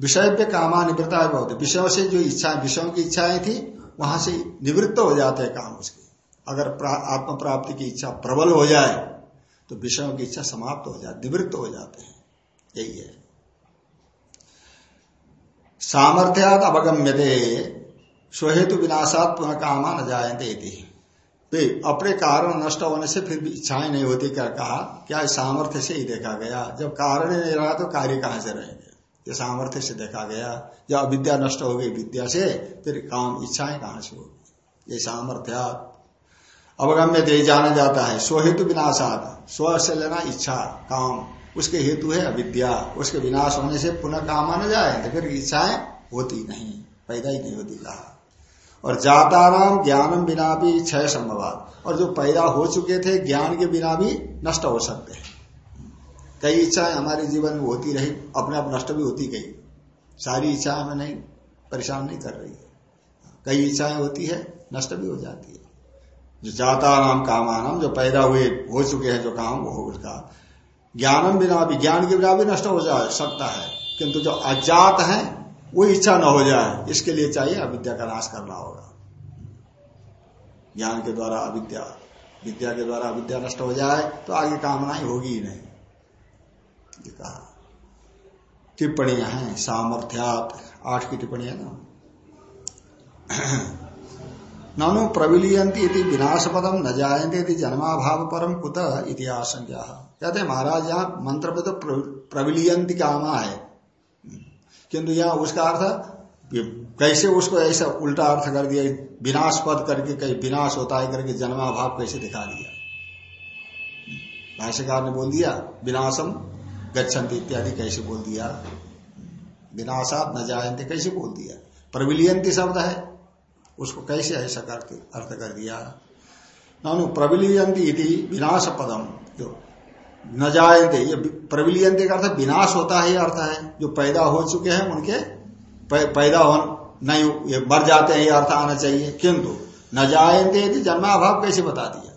विषय पे कामा निवृत्ता बहुत। विषयों से जो इच्छा, विषयों की इच्छाएँ थी, वहाँ से निवृत्त हो जाते हैं काम उसके। अगर आत्म प्राप्ति की इच्छा प्रबल हो जाए तो विषयों की इच्छा समाप्त हो जाए निवृत्त हो जाते हैं। यही है। सामर्थ्यात अवगम्य स्वहेतु विनाशात पुनः कामा न जायते वे अपने कारण नष्ट होने से फिर भी इच्छाएँ नहीं होती, क्या कहा? क्या सामर्थ्य से ही देखा गया? जब कारण ही नहीं रहा तो कार्य कहाँ से रहेंगे? ये सामर्थ्य से देखा गया। जब अविद्या नष्ट हो गई विद्या से, फिर काम इच्छाएँ कहाँ से होगी? ये सामर्थ्य अवगम्य दे जाना जाता है। स्वहेतु विनाशात, स्व से लेना इच्छा, काम। उसके हेतु है अविद्या। उसके विनाश होने से पुनः काम आना जाए तो फिर इच्छाएँ होती नहीं, पैदा ही नहीं होती कहा। और जाताराम ज्ञानम बिना भी क्षय संभव और जो पैदा हो चुके थे, ज्ञान के बिना भी नष्ट हो सकते हैं। कई इच्छाएँ हमारे जीवन में होती रही, अपने आप नष्ट भी होती गई। सारी इच्छाएँ हमें नहीं, परेशान नहीं कर रही। है कई इच्छाएँ होती है, नष्ट भी हो जाती है। जो जाता नाम कामानम, जो पैदा हुए, हो चुके हैं, जो काम, वो उसका ज्ञानम बिना भी, ज्ञान के बिना भी नष्ट हो जा सकता है। किंतु जो अजात है, वो इच्छा न हो जाए, इसके लिए चाहिए अविद्या का नाश करना होगा। ज्ञान के द्वारा अविद्या, विद्या के द्वारा अविद्या नष्ट हो जाए तो आगे कामना ही होगी ही नहीं। कहा। टिप्पणियाँ हैं, सामर्थ्यात, आठ की टिप्पणी है ना? ननु प्रविलियंती विनाश पदम न जायते जन्माभाव परम कुत इतिहास कहते हैं, महाराज, यहाँ मंत्र में तो प्रविलियंती कामा है। किंतु यहाँ उसका अर्थ कैसे उसको ऐसा उल्टा अर्थ कर दिया, विनाश पद करके कहीं विनाश होता है करके जन्माभाव कैसे दिखा दिया? भाष्यकार ने बोल दिया, विनाशम गच्छन्त इत्यादि कैसे बोल दिया? विनाशात न जायंते कैसे बोल दिया? प्रविलियंती शब्द है। उसको कैसे ऐसा करके अर्थ कर दिया? नानु, प्रविलियंती विनाश पदम जो न जायते ये प्रविलियंते का अर्थ विनाश होता है अर्थ है। जो पैदा हो चुके हैं, उनके पैदा हो, नहीं, ये मर जाते हैं, ये अर्थ आना चाहिए। किंतु, न जायते यदि जन्माभाव कैसे बता दिया?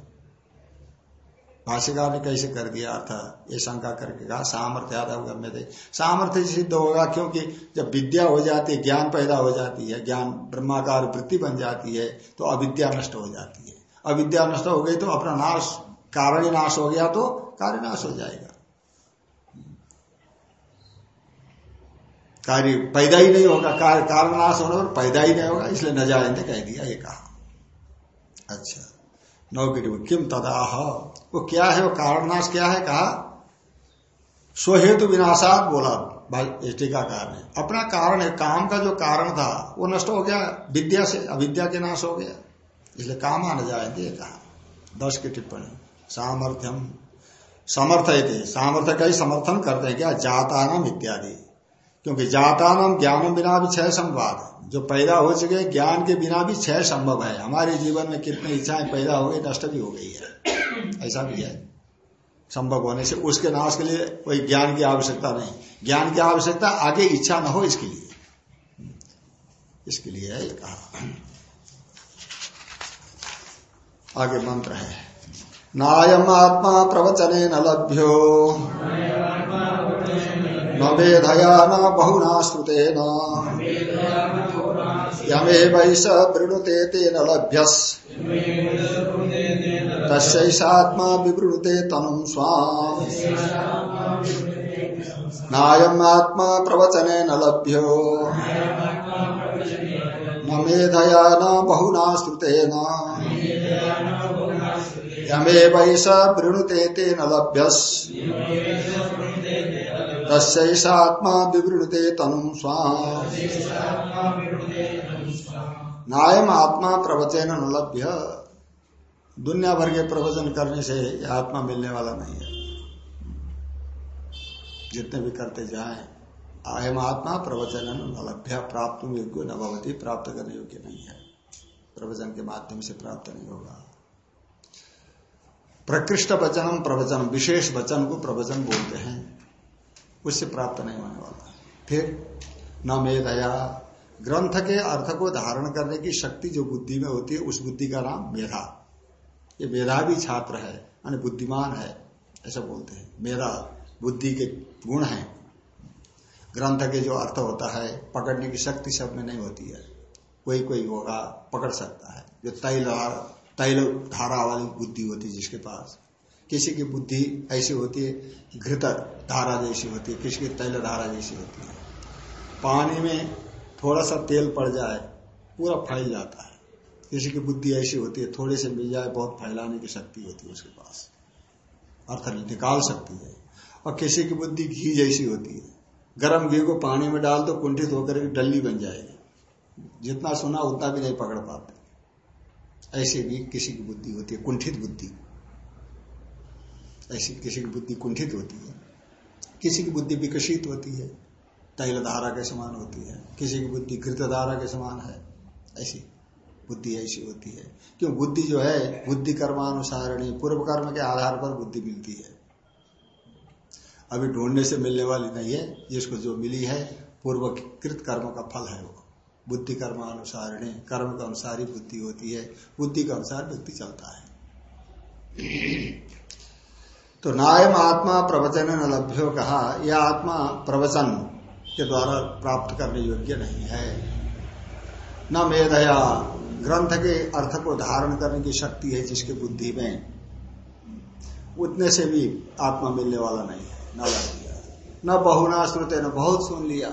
भाष्यकार ने कैसे कर दिया अर्थ? ये शंका करके कहा, सामर्थ्य थे सामर्थ्य सिद्ध होगा, क्योंकि जब विद्या हो जाती है, ज्ञान पैदा हो जाती है, ज्ञान ब्रह्माकार वृत्ति बन जाती है तो अविद्या नष्ट हो जाती है। अविद्या नष्ट हो गई तो अपना नाश, कारण नाश हो गया तो कार्य नाश हो जाएगा। कार्य पैदा ही नहीं होगा। कार्य कारण नाश होने पर पैदा ही नहीं होगा, इसलिए न जाएँगे कह दिया, ये कहा। अच्छा नौ की किम तदाह वो क्या है? वो कारण नाश क्या है? कहा, स्वहेतु विनाशात बोला टीकाकार ने। अपना कारण है, काम का जो कारण था, वो नष्ट हो गया, विद्या से, अविद्या के नाश हो गया। इसलिए काम आने जाएँगे कहा। दस की टिप्पणी, सामर्थ्यम समर्थ थे सामर्थ्य का ही समर्थन करते हैं क्या? जाता नाम इत्यादि। क्योंकि जाता नाम ज्ञान बिना भी छह संवाद जो पैदा हो चुके ज्ञान के बिना भी छह संभव है। हमारे जीवन में कितनी इच्छाएँ पैदा हो गई, नष्ट भी हो गई है। ऐसा भी है। संभव होने से उसके नाश के लिए कोई ज्ञान की आवश्यकता नहीं। ज्ञान की आवश्यकता आगे इच्छा न हो, इसके लिए। इसके लिए है कहा। आगे मंत्र है। नायम आत्मा प्रवचने न लभ्यो। न मेधया न बहुना श्रुतेन। यमे वैश वृणुते तेन लभ्यस। तस्ैषात्मा विवृणुते तनुम स्वाम। नायम आत्मा प्रवचने न लभ्यो। न मेधया न बहुना श्रुतेन। यमे वृणुते तेन लभ्यस। तस्ैषात्मा विवृणुते तनु स्वाम आत्मा प्रवचन न लभ्य। दुनिया भर के प्रवचन करने से यह आत्मा मिलने वाला नहीं है। जितने भी करते जाए आयम आत्मा प्रवचन न लभ्य, प्राप्त योग्य न भवती, प्राप्त करने योग्य नहीं है। प्रवचन के माध्यम से प्राप्त नहीं होगा। प्रकृष्ट वचनम प्रवचन विशेष वचन को प्रवचन बोलते हैं। उससे प्राप्त नहीं होने वाला। फिर, न मेधया ग्रंथ के अर्थ को धारण करने की शक्ति जो बुद्धि में होती है, उस बुद्धि का नाम मेधा। ये मेधा भी छात्र है, यानी बुद्धिमान है, ऐसा बोलते हैं। मेरा बुद्धि के गुण है। ग्रंथ के जो अर्थ होता है, पकड़ने की शक्ति सब में नहीं होती है। कोई कोई होगा पकड़ सकता है। जो तैल तैल धारा वाली बुद्धि होती है जिसके पास। किसी की बुद्धि ऐसी होती है, घृत धारा जैसी होती है, किसी की तैल धारा जैसी होती है। पानी में थोड़ा सा तेल पड़ जाए, पूरा फैल जाता है। किसी की बुद्धि ऐसी होती है, थोड़े से मिल जाए, बहुत फैलाने की शक्ति होती है उसके पास। अर्थ निकाल सकती है। और किसी की बुद्धि घी जैसी होती है। गर्म घी को पानी में डाल तो कुंठित होकर डल्ली बन जाएगी। जितना सुना उतना भी नहीं पकड़ पाते। ऐसे भी किसी की बुद्धि होती है, कुंठित बुद्धि। ऐसी किसी की बुद्धि कुंठित होती है। किसी की बुद्धि विकसित होती है तैल धारा के समान होती है। किसी की बुद्धि घृत धारा के समान है, ऐसी बुद्धि ऐसी होती है। क्यों? बुद्धि जो है, बुद्धि कर्मानुसारणी, पूर्व कर्म के आधार पर बुद्धि मिलती है। अभी ढूँढने से मिलने वाली नहीं है, जिसको जो मिली है पूर्व कृत कर्म का फल है वो। बुद्धि कर्मानुसारणी कर्म के अनुसार ही बुद्धि होती है। बुद्धि के अनुसार व्यक्ति चलता है। तो नायम आत्मा प्रवचन न लभ्यो कहा, यह आत्मा प्रवचन के द्वारा प्राप्त करने योग्य नहीं है। न मेधया, ग्रंथ के अर्थ को धारण करने की शक्ति है जिसके बुद्धि में उतने से भी आत्मा मिलने वाला नहीं है। न लग गया न बहुना श्रुते, न बहुत सुन लिया।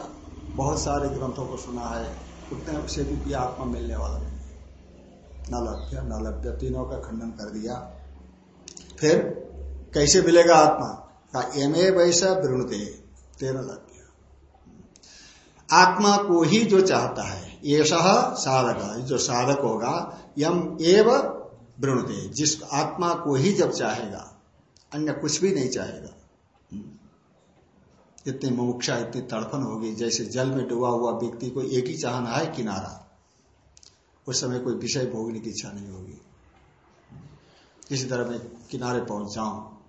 बहुत सारे ग्रंथों को सुना है। उतने से भी आत्मा मिलने वाला। नहीं न लभ्य न लभ्य तीनों का खंडन कर दिया। फिर कैसे मिलेगा आत्मा? का एमे वैसा वृणुते तेरह लभ्य। आत्मा को ही जो चाहता है, ये साधक जो साधक होगा, यम एव वृणुते, जिस आत्मा को ही जब चाहेगा, अन्य कुछ भी नहीं चाहेगा। इतनी मुमुक्षा, इतनी तड़फन होगी जैसे जल में डूबा हुआ व्यक्ति को एक ही चाहना है किनारा उस समय कोई विषय भोगने की इच्छा नहीं होगी। इसी तरह मैं किनारे पहुँच जाऊँ,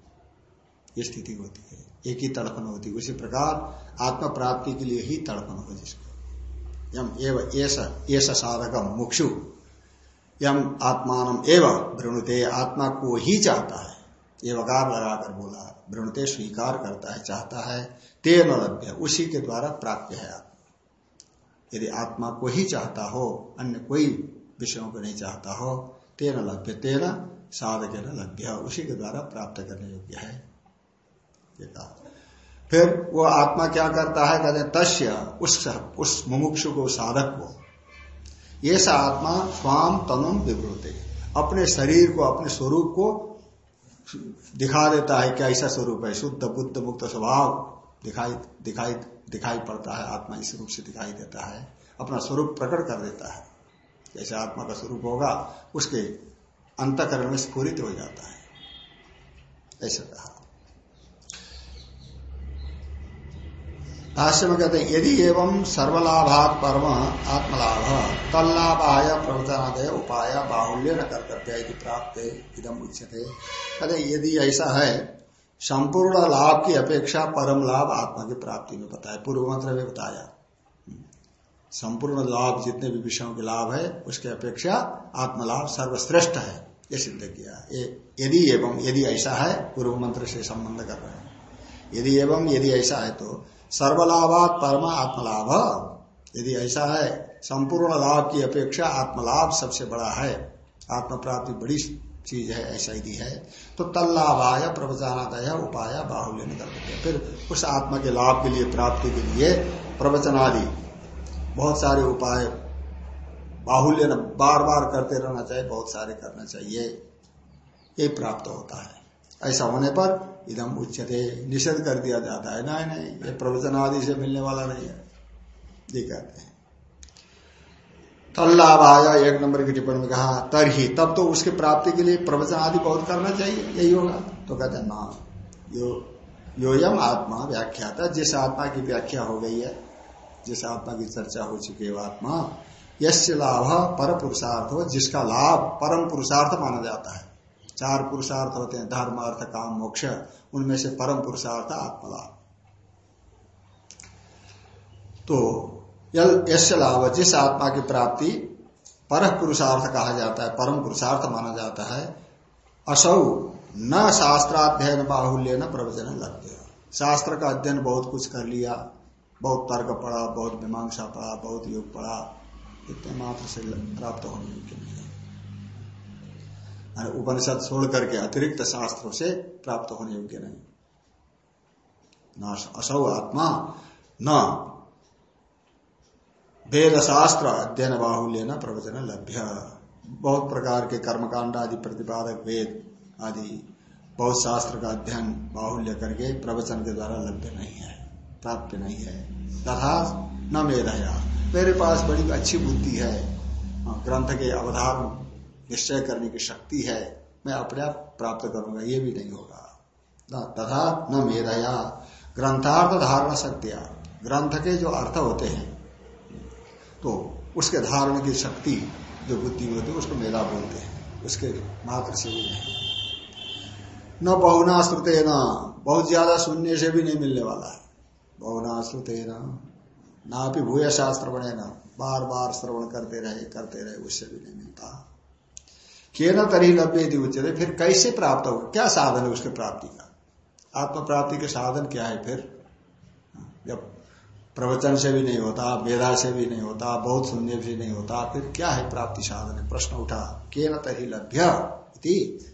ये स्थिति होती है। एक ही तड़पन होती है। उसी प्रकार आत्म प्राप्ति के लिए ही तड़पन हो जिसको। यम एव साधकम मुक्षु। यम आत्मान एवं वृणुते। आत्मा को ही चाहता है। ये वकार लगाकर बोला वृणते स्वीकार करता है, चाहता है, तेन लभ्य, उसी के द्वारा प्राप्त है यदि आत्मा को ही चाहता हो, अन्य कोई विषयों को नहीं चाहता हो, तेन लभ्य, तेन साधक न लभ्य, उसी के द्वारा प्राप्त करने योग्य है। फिर वो आत्मा क्या करता है? कहते तस्य, उस उस मुमुक्षु को साधक को, ये सा आत्मा स्वाम तनुम विवृते, अपने शरीर को, अपने स्वरूप को दिखा देता है क्या ऐसा स्वरूप है। शुद्ध, बुद्ध, मुक्त स्वभाव दिखाई दिखाई दिखाई पड़ता है। आत्मा इस रूप से दिखाई देता है। अपना स्वरूप प्रकट कर देता है। जैसे आत्मा का स्वरूप होगा, उसके अंतकरण में स्फूरित हो जाता है। ऐसा कहा। भाष्य में कहते यदि एवं सर्वलाभात परम आत्मलाभ, तल्लाभाय प्रवचनादय उपाय बाहुल्य न कर्तव्य प्राप्त, इदम उच्यते। कहते यदि ऐसा है, संपूर्ण लाभ की अपेक्षा परम लाभ आत्मा की प्राप्ति में बताया, पूर्व मंत्र में बताया। संपूर्ण लाभ जितने भी विषयों के लाभ है, उसकी अपेक्षा आत्मलाभ सर्वश्रेष्ठ है। ये सिद्ध किया। यदि एवं, यदि ऐसा है, पूर्व मंत्र से संबंध कर रहे हैं। यदि एवं, यदि ऐसा है तो सर्वलाभात परमा आत्मलाभ। यदि ऐसा है, संपूर्ण लाभ की अपेक्षा आत्मलाभ सबसे बड़ा है। आत्म प्राप्ति बड़ी चीज़ है, ऐसा यदि है तो तल्लाभाय प्रवचनादय उपाय बाहुल्य निकल फिर उस आत्मा के लाभ के लिए, प्राप्ति के लिए प्रवचनादि, बहुत सारे उपाय बाहुल्य बार बार करते रहना चाहिए, बहुत सारे करना चाहिए। ये प्राप्त होता है। ऐसा होने पर इदम उच्चते निषेध कर दिया जाता है। नहीं नहीं, ये प्रवचन आदि से मिलने वाला नहीं है। ये कहते हैं। तल्लाभ आया एक नंबर की टिप्पणी में कहा, तरही, तब तो उसके प्राप्ति के लिए प्रवचन आदि बहुत करना चाहिए, यही होगा। तो कहते ना, यो, योयम आत्मा व्याख्याता, जिस आत्मा की व्याख्या हो गई है, जिस आत्मा की चर्चा हो चुकी है आत्मा यश लाभ पर पुरुषार्थ हो जिसका लाभ परम पुरुषार्थ माना जाता है। चार पुरुषार्थ होते हैं धर्म अर्थ काम, मोक्ष, उनमें से परम पुरुषार्थ आत्मलाभ। तो यश लाभ, जिस आत्मा की प्राप्ति पर पुरुषार्थ कहा जाता है, परम पुरुषार्थ माना जाता है, असौ न शास्त्राध्ययन बाहुल्य न प्रवचन लगते शास्त्र का अध्ययन बहुत कुछ कर लिया, बहुत तर्क पढ़ा, बहुत मीमांसा पढ़ा, बहुत योग पढ़ा, इतने मात्र से प्राप्त होने के लिए। उपनिषद छोड़ करके अतिरिक्त शास्त्रों से प्राप्त होने योग्य नहीं। असौ आत्मा न। वेद शास्त्र अध्ययन बाहुल्य न प्रवचन लभ्य। बहुत प्रकार के कर्मकांड आदि प्रतिपादक वेद आदि बहुत शास्त्र का अध्ययन बाहुल्य करके प्रवचन के द्वारा लभ्य नहीं है प्राप्त नहीं है। तथा न मेधया। मेरे पास बड़ी अच्छी बुद्धि है। हाँ, ग्रंथ के अवधारण निश्चय करने की शक्ति है, मैं अपने आप प्राप्त करूँगा, ये भी नहीं होगा तथा न मेधया ग्रंथार्थ धारण शक्तिया ग्रंथ के जो अर्थ होते हैं तो उसके धारण की शक्ति, जो बुद्धि होती है, उसको मेधा बोलते हैं, उसके मात्र से भी नहीं। न बहुना श्रुते न बहुत ज़्यादा सुनने से भी नहीं मिलने वाला है। बहुना श्रुते न ना भी भूय शास्त्र बने ना बार बार श्रवण करते रहे करते रहे, उससे भी नहीं मिलता। के न तरी लभ्य यदि उच्चते फिर कैसे प्राप्त होगा? क्या साधन है उसके प्राप्ति का? आत्म प्राप्ति के साधन क्या है फिर? जब प्रवचन से भी नहीं होता, वेदा से भी नहीं होता, बहुत सुनने से नहीं होता, फिर क्या है प्राप्ति साधन? है प्रश्न उठा के न तरी लभ्य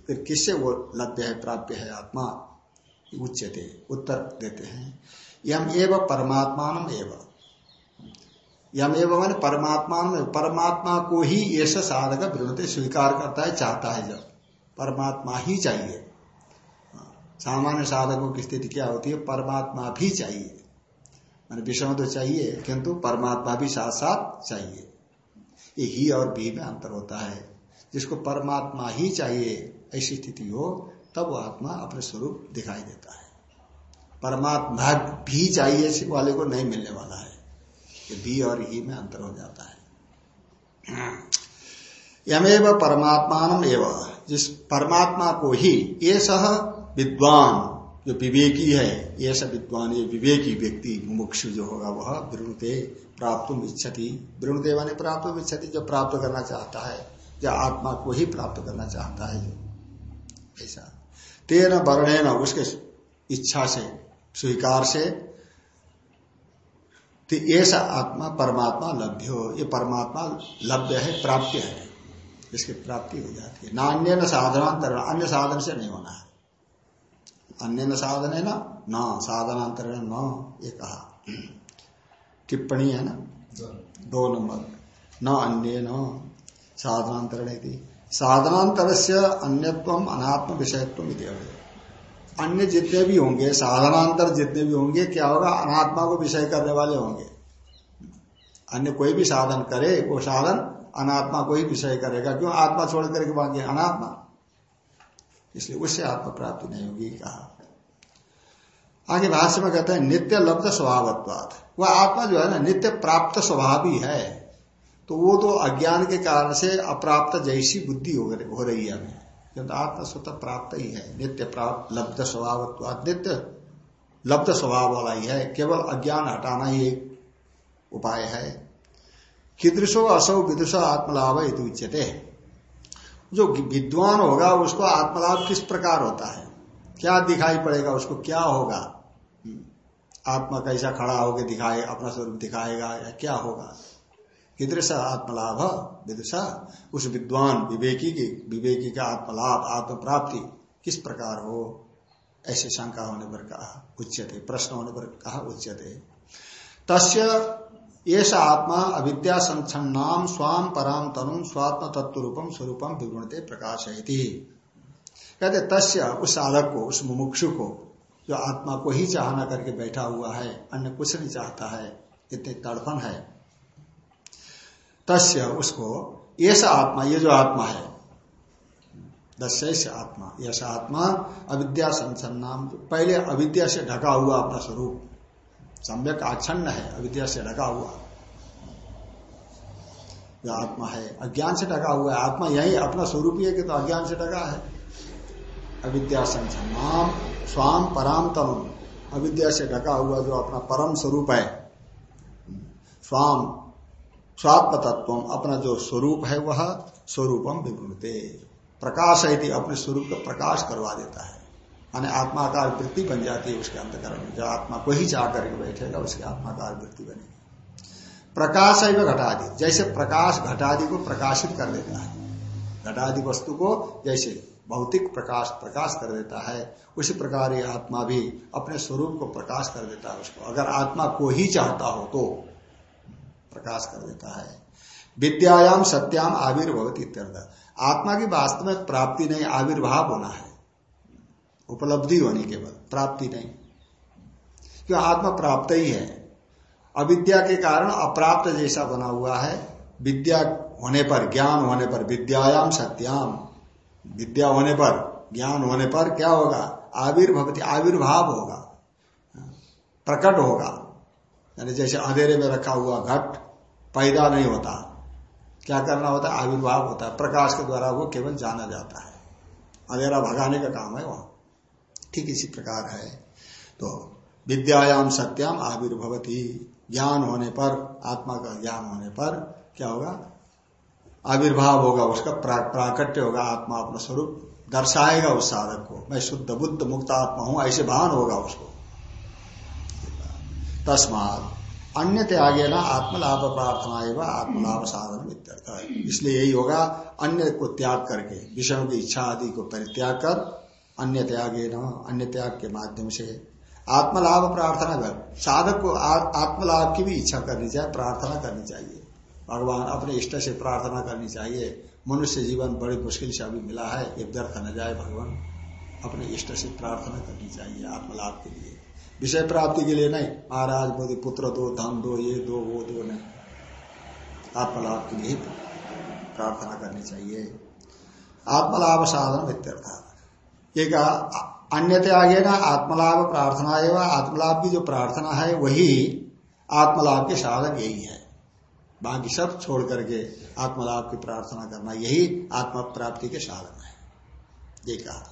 फिर किससे वो लभ्य है, प्राप्य है आत्मा? उच्चते, उत्तर देते हैं। यम एवं परमात्मा एवं। यम एवं मान परमात्मा में, परमात्मा को ही ऐसा साधक वृणते स्वीकार करता है, चाहता है जब। परमात्मा ही चाहिए। सामान्य साधकों की स्थिति क्या होती है? परमात्मा भी चाहिए। मान विषम तो चाहिए, किंतु परमात्मा भी साथ साथ चाहिए। ये ही और भी में अंतर होता है। जिसको परमात्मा ही चाहिए, ऐसी स्थिति हो, तब वो आत्मा अपने स्वरूप दिखाई देता है। परमात्मा भी चाहिए वाले को नहीं मिलने वाला है। बी और ही में अंतर हो जाता है। यमेव परमात्मान एवं। जिस परमात्मा को ही ये सह विद्वान जो विवेकी है, ये सब विद्वान, ये विवेकी व्यक्ति, मुमुक्षु जो होगा वह वृणुते प्राप्त इच्छति। वृणुते माने प्राप्त इच्छति, जो प्राप्त करना चाहता है, जो आत्मा को ही प्राप्त करना चाहता है। ऐसा। तेन वर्णे न उसके इच्छा से, स्वीकार से तो ऐसा आत्मा परमात्मा लभ्य हो, ये परमात्मा लभ्य है प्राप्य है। इसकी प्राप्ति हो जाती है। नान्य न साधनांतर अन्य साधन से नहीं होना है। अन्य न साधन है ना, न साधनांतर न, ये कहा। टिप्पणी है ना? दो नंबर। न अन्य न साधनांतरण साधनांतर से अन्यत्व अनात्म विषयत्व अन्य जितने भी होंगे, साधनांतर जितने भी होंगे, क्या होगा? अनात्मा को विषय करने वाले होंगे। अन्य कोई भी साधन करे, वो साधन अनात्मा को ही विषय करेगा। क्यों? आत्मा छोड़ करके बाकी अनात्मा। इसलिए उससे आत्मा प्राप्ति नहीं होगी, कहा। आगे भाष्य में कहते हैं, नित्य लब्ध स्वभावत्वाद वह आत्मा जो है ना, नित्य प्राप्त स्वभाव ही है। तो वो तो अज्ञान के कारण से अप्राप्त जैसी बुद्धि हो रही है हमें। किंतु आत्मा स्वतः प्राप्त ही। है नित्य प्राप्त लब्ध स्वभाव नित्य लब्ध स्वभाव वाला ही है। केवल अज्ञान हटाना ही एक उपाय है। कीदृशो असौ विदुष आत्मलाभ उच्यते। जो विद्वान होगा, उसको आत्मलाभ किस प्रकार होता है? क्या दिखाई पड़ेगा उसको? क्या होगा? आत्मा कैसा खड़ा होकर दिखाए, अपना स्वरूप दिखाएगा या क्या होगा? कीदृश आत्मलाभ, विदुषा, उस विद्वान विवेकी की, विवेकी का आत्मलाभ आत्म प्राप्ति किस प्रकार हो? ऐसे शंका होने पर कहा, उच्यते। प्रश्न होने पर कहा, उच्यते। तस्य ऐसा आत्मा अविद्या संक्षणाम स्वाम पराम तनु स्वात्म तत्व रूपम स्वरूपम विगुणते प्रकाश कहते, तस्य उस साधक को, उस मुमुक्षु को, जो आत्मा को ही चाहना करके बैठा हुआ है, अन्य कुछ नहीं चाहता है, इतने तड़फन है तस्य उसको ऐसा आत्मा, ये जो आत्मा है। दस्य आत्मा ऐसा आत्मा अविद्या संसन्नाम, पहले अविद्या से ढका हुआ अपना स्वरूप। सम्यक आच्छन्न है, अविद्या से ढका हुआ। जो आत्मा है, अज्ञान से ढका हुआ है। आत्मा यही अपना स्वरूप ही है कि तो अज्ञान से ढका है। अविद्या संसन्नाम, स्वाम पराम अविद्या से ढका हुआ जो अपना परम स्वरूप है। स्वाम स्वात्म तत्व अपना जो स्वरूप है वह स्वरूपम विभुणते प्रकाश है अपने स्वरूप का प्रकाश करवा देता है। माने आत्माकार वृत्ति बन जाती है उसके अंतकरण में। जो आत्मा को ही चाह करके बैठेगा, उसकी आत्माकार वृत्ति बनेगी। प्रकाश है घटादि। जैसे प्रकाश घटादि को प्रकाशित कर देता है। घटादि वस्तु को जैसे भौतिक प्रकाश प्रकाश कर देता है, उसी प्रकार ये आत्मा भी अपने स्वरूप को प्रकाश कर देता है उसको। अगर आत्मा को ही चाहता हो तो प्रकाश कर देता है। विद्यायाम सत्याम आविर्भवती इत्यर्थ। आत्मा की वास्तव में प्राप्ति नहीं, आविर्भाव होना है। उपलब्धि होनी केवल, प्राप्ति नहीं। क्यों? आत्मा प्राप्त ही है। अविद्या के कारण अप्राप्त जैसा बना हुआ है। विद्या होने पर, ज्ञान होने पर विद्यायाम सत्याम विद्या होने पर, ज्ञान होने पर क्या होगा? आविर्भवती, आविर्भाव होगा। प्रकट होगा। यानी जैसे अंधेरे में रखा हुआ घट पैदा नहीं होता। क्या करना होता है? आविर्भाव होता है। प्रकाश के द्वारा वो केवल जाना जाता है। अंधेरा भगाने का काम है वहाँ। ठीक इसी प्रकार है। तो विद्यायाम सत्याम आविर्भवती। ज्ञान होने पर, आत्मा का ज्ञान होने पर क्या होगा? आविर्भाव होगा, उसका प्राकट्य होगा, आत्मा अपना स्वरूप दर्शाएगा उस साधक को। मैं शुद्ध बुद्ध मुक्त आत्मा हूँ, ऐसे भान होगा उसको। तस्मात अन्य त्यागे ना आत्मलाभ प्रार्थना एवं आत्मलाभ साधन इसलिए यही होगा, अन्य को त्याग करके, विषयों की इच्छा आदि को परित्याग कर अन्य त्यागे न अन्य त्याग के माध्यम से आत्मलाभ प्रार्थना कर। साधक को आत्मलाभ की भी इच्छा करनी चाहिए, प्रार्थना करनी चाहिए। भगवान अपने इष्ट से प्रार्थना करनी चाहिए। मनुष्य जीवन बड़ी मुश्किल से अभी मिला है ये व्यर्थ न जाए भगवान। अपने इष्ट से प्रार्थना करनी चाहिए आत्मलाभ के लिए। विषय प्राप्ति के लिए नहीं। महाराज मोदी पुत्र दो, धन दो, ये दो, वो दो नहीं। आत्मलाभ के लिए प्रार्थना करनी चाहिए। आत्मलाभ साधन इत्यर्थ ये आगे ना, आत्मलाभ प्रार्थना एवं आत्मलाभ की जो प्रार्थना है, वही आत्मलाभ के साधन यही है। बाकी सब छोड़ करके आत्मलाभ की प्रार्थना करना, यही आत्म प्राप्ति के साधन है। ये कहा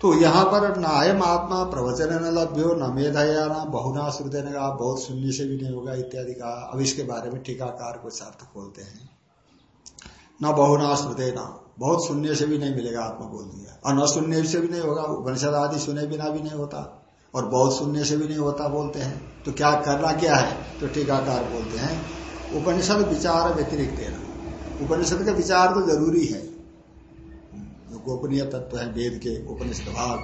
तो यहाँ पर न अयम आत्मा प्रवचन न लभ्यो, न मेधया न बहुना श्रुते ने कहा, बहुत सुनने से भी नहीं होगा, इत्यादि कहा। अब इसके बारे में टीकाकार कुछ अर्थ खोलते हैं। न बहुना श्रुते न, बहुत सुनने से भी नहीं मिलेगा, आत्मा बोल दिया। और न सुनने से भी नहीं होगा, उपनिषद आदि सुने बिना भी नहीं होता। और बहुत सुनने से भी नहीं होता बोलते हैं। तो क्या करना क्या है? तो टीकाकार बोलते हैं, उपनिषद विचार व्यतिरिक्त है। उपनिषद का विचार तो ज़रूरी है। गोपनीय तत्व है वेद के उपनिषद भाग,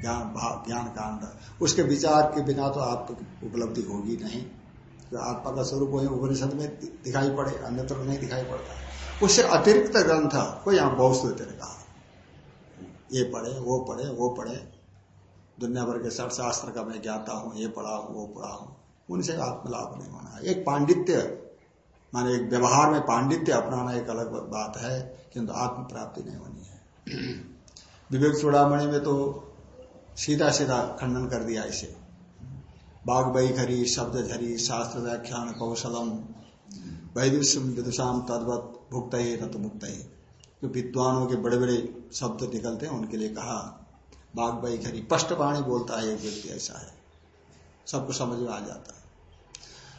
ज्ञान ज्ञान कांड। उसके विचार के बिना तो आपको उपलब्धि होगी नहीं। जो आत्मा का स्वरूप वही उपनिषद में दिखाई पड़े, अन्यत्र नहीं दिखाई पड़ता। उससे अतिरिक्त ग्रंथ को यहाँ बहुत स्तुति ने कहा। ये पढ़े, वो पढ़े वो पढ़े। दुनिया भर के सठ शास्त्र का मैं ज्ञाता हूँ, ये पढ़ा हूँ, वो पढ़ा हूँ। उनसे आत्मलाभ नहीं होना। एक पांडित्य, माने एक व्यवहार में पांडित्य अपनाना एक अलग बात है, किंतु आत्म प्राप्ति नहीं होनी। विवेक चूड़ामणि में तो सीधा सीधा खंडन कर दिया इसे। बाघ खरी, शब्द झरी, शास्त्र व्याख्यान, कौशलम वैदुष्यम विदुषाम, तद्वत भुक्त ही न तो मुक्त ही जो विद्वानों के बड़े बड़े शब्द निकलते हैं, उनके लिए कहा बाघ बही खरी स्पष्ट वाणी बोलता है एक व्यक्ति ऐसा है। सबको समझ में आ जाता है।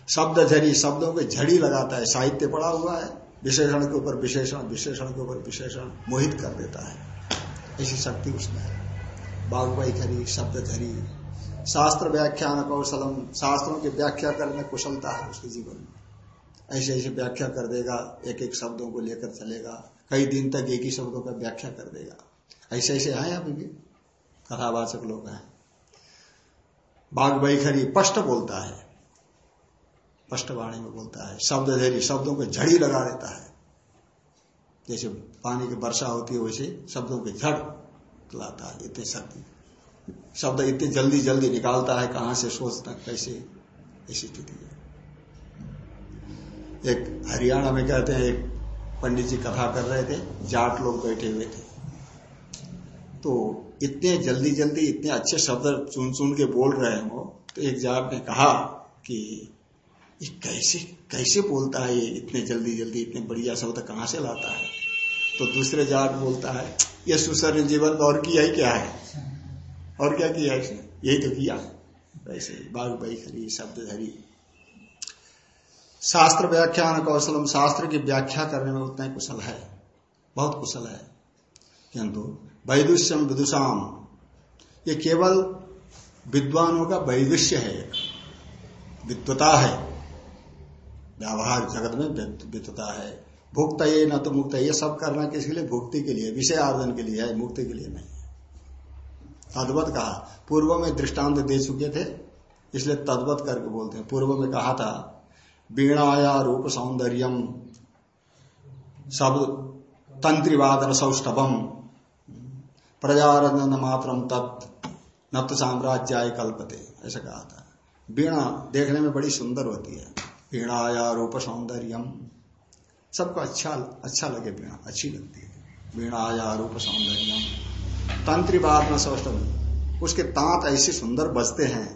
शब्द झरी, शब्दों के झड़ी लगाता है, साहित्य पड़ा हुआ है। विशेषण के ऊपर विशेषण विशेषण के ऊपर विशेषण मोहित कर देता है। ऐसी शक्ति उसमें है। बाघ खरी शब्द झरी शास्त्र व्याख्यान कौशलम, शास्त्रों की व्याख्या करने कुशलता है उसके जीवन में। ऐसे ऐसे व्याख्या कर देगा एक एक शब्दों को लेकर चलेगा, कई दिन तक एक ही शब्दों का व्याख्या कर देगा। ऐसे ऐसे हैं अभी भी, कथावाचक लोग हैं। बाघ बैखरी स्पष्ट बोलता है स्पष्ट वाणी में बोलता है, शब्द धैर्य शब्दों को झड़ी लगा देता है। जैसे पानी की वर्षा होती है, वैसे शब्दों के झड़ लाता है, इतने शक्ति शब्द इतने जल्दी जल्दी निकालता है, कहाँ से सोचता कैसे? ऐसी स्थिति है। एक हरियाणा में कहते हैं, एक पंडित जी कथा कर रहे थे, जाट लोग बैठे हुए थे। तो इतने जल्दी जल्दी, इतने अच्छे शब्द चुन चुन के बोल रहे हो तो एक जाट ने कहा कि ये कैसे कैसे बोलता है ये? इतने जल्दी जल्दी, इतने बढ़िया शब्द कहाँ से लाता है? तो दूसरे जाट बोलता है, ये सुसर जीवन और किया ही क्या है? और क्या किया इसने यही तो किया। वैसे बाघ बाई खरी, शब्द धरी। शास्त्र व्याख्यान कौशलम, शास्त्र की व्याख्या करने में उतना ही कुशल है। बहुत कुशल है। किंतु वैदुष्यम विदुषाम, ये केवल विद्वानों का वैदुष्य है, विद्वता है। व्यावहार जगत में विद्वता है। भुक्त ये न तो मुक्त, ये सब करना किसके लिए? भुक्ति के लिए, विषय आर्जन के लिए है, मुक्ति के लिए नहीं। तद्वत कहा, पूर्व में दृष्टांत दे चुके थे, इसलिए तद्वत करके बोलते हैं। पूर्व में कहा था, वीणाया रूप सौंदर्यम, सब तंत्रिवादन सौष्ठवम, प्रजारंजन मात्रम तत् नत साम्राज्य कल्पते, ऐसा कहा था। वीणा देखने में बड़ी सुंदर होती है। वीणाया रूप सौंदर्यम सबको अच्छा अच्छा लगे वीणा, अच्छी लगती है। वीणाया रूप सौंदर्यम तंत्रिवाद न सौष्टम उसके तांत ऐसे सुंदर बजते हैं,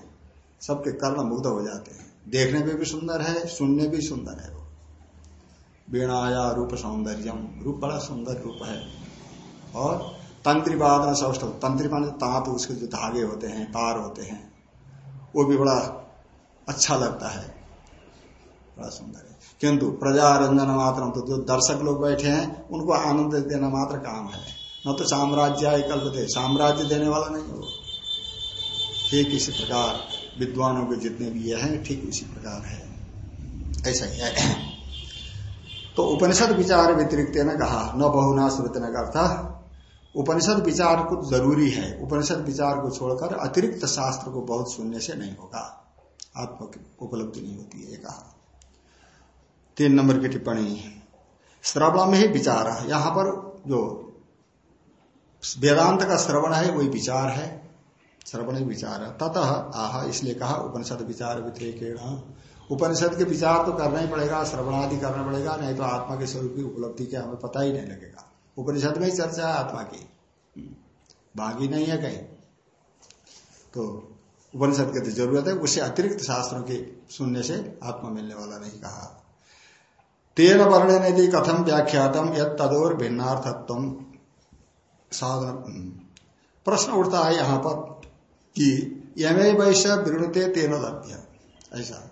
सबके कर्ण मुग्ध हो जाते हैं। देखने में भी सुंदर है, सुनने भी सुंदर है वो। वीणाया रूप सौंदर्यम रूप बड़ा सुंदर रूप है। और तंत्रिवाद न सौष्टम तंत्री मान तांत उसके जो धागे होते हैं तार होते हैं, वो भी बड़ा अच्छा लगता है। बड़ा सुंदर है। किंतु प्रजा रंजन मात्र तो जो दर्शक लोग बैठे हैं, उनको आनंद देना मात्र काम है। न तो साम्राज्य कल्पते साम्राज्य देने वाला नहीं हो। ठीक इसी प्रकार, विद्वानों के जितने भी ये हैं, ठीक इसी प्रकार है। ऐसा ही है। तो उपनिषद विचार व्यतिरिक्त ने कहा, न बहुना श्रुत न करता। उपनिषद विचार कुछ ज़रूरी है। उपनिषद विचार को छोड़कर अतिरिक्त शास्त्र को बहुत सुनने से नहीं होगा। आत्मा की उपलब्धि नहीं होती है कहा। तीन नंबर की टिप्पणी। श्रवण में ही विचार है। यहाँ पर जो वेदांत का श्रवण है, वही विचार है। श्रवण ही विचार है। ततः आह, इसलिए कहा उपनिषद विचार व्यतिरिक उपनिषद के विचार तो करना ही पड़ेगा, श्रवणादि करना पड़ेगा, नहीं तो आत्मा के स्वरूप की उपलब्धि क्या हमें पता ही नहीं लगेगा। उपनिषद में ही चर्चा है आत्मा की। बाकी नहीं है कहीं। तो उपनिषद की तो ज़रूरत है उससे अतिरिक्त शास्त्रों के सुनने से आत्मा मिलने वाला नहीं कहा। तेन वर्ण यदि कथम व्याख्यातम यद तदोर भिन्नार्थत्व साधन। प्रश्न उठता है यहाँ पर कि यमे वैश्य वृणते तेन लभ्य। ऐसा।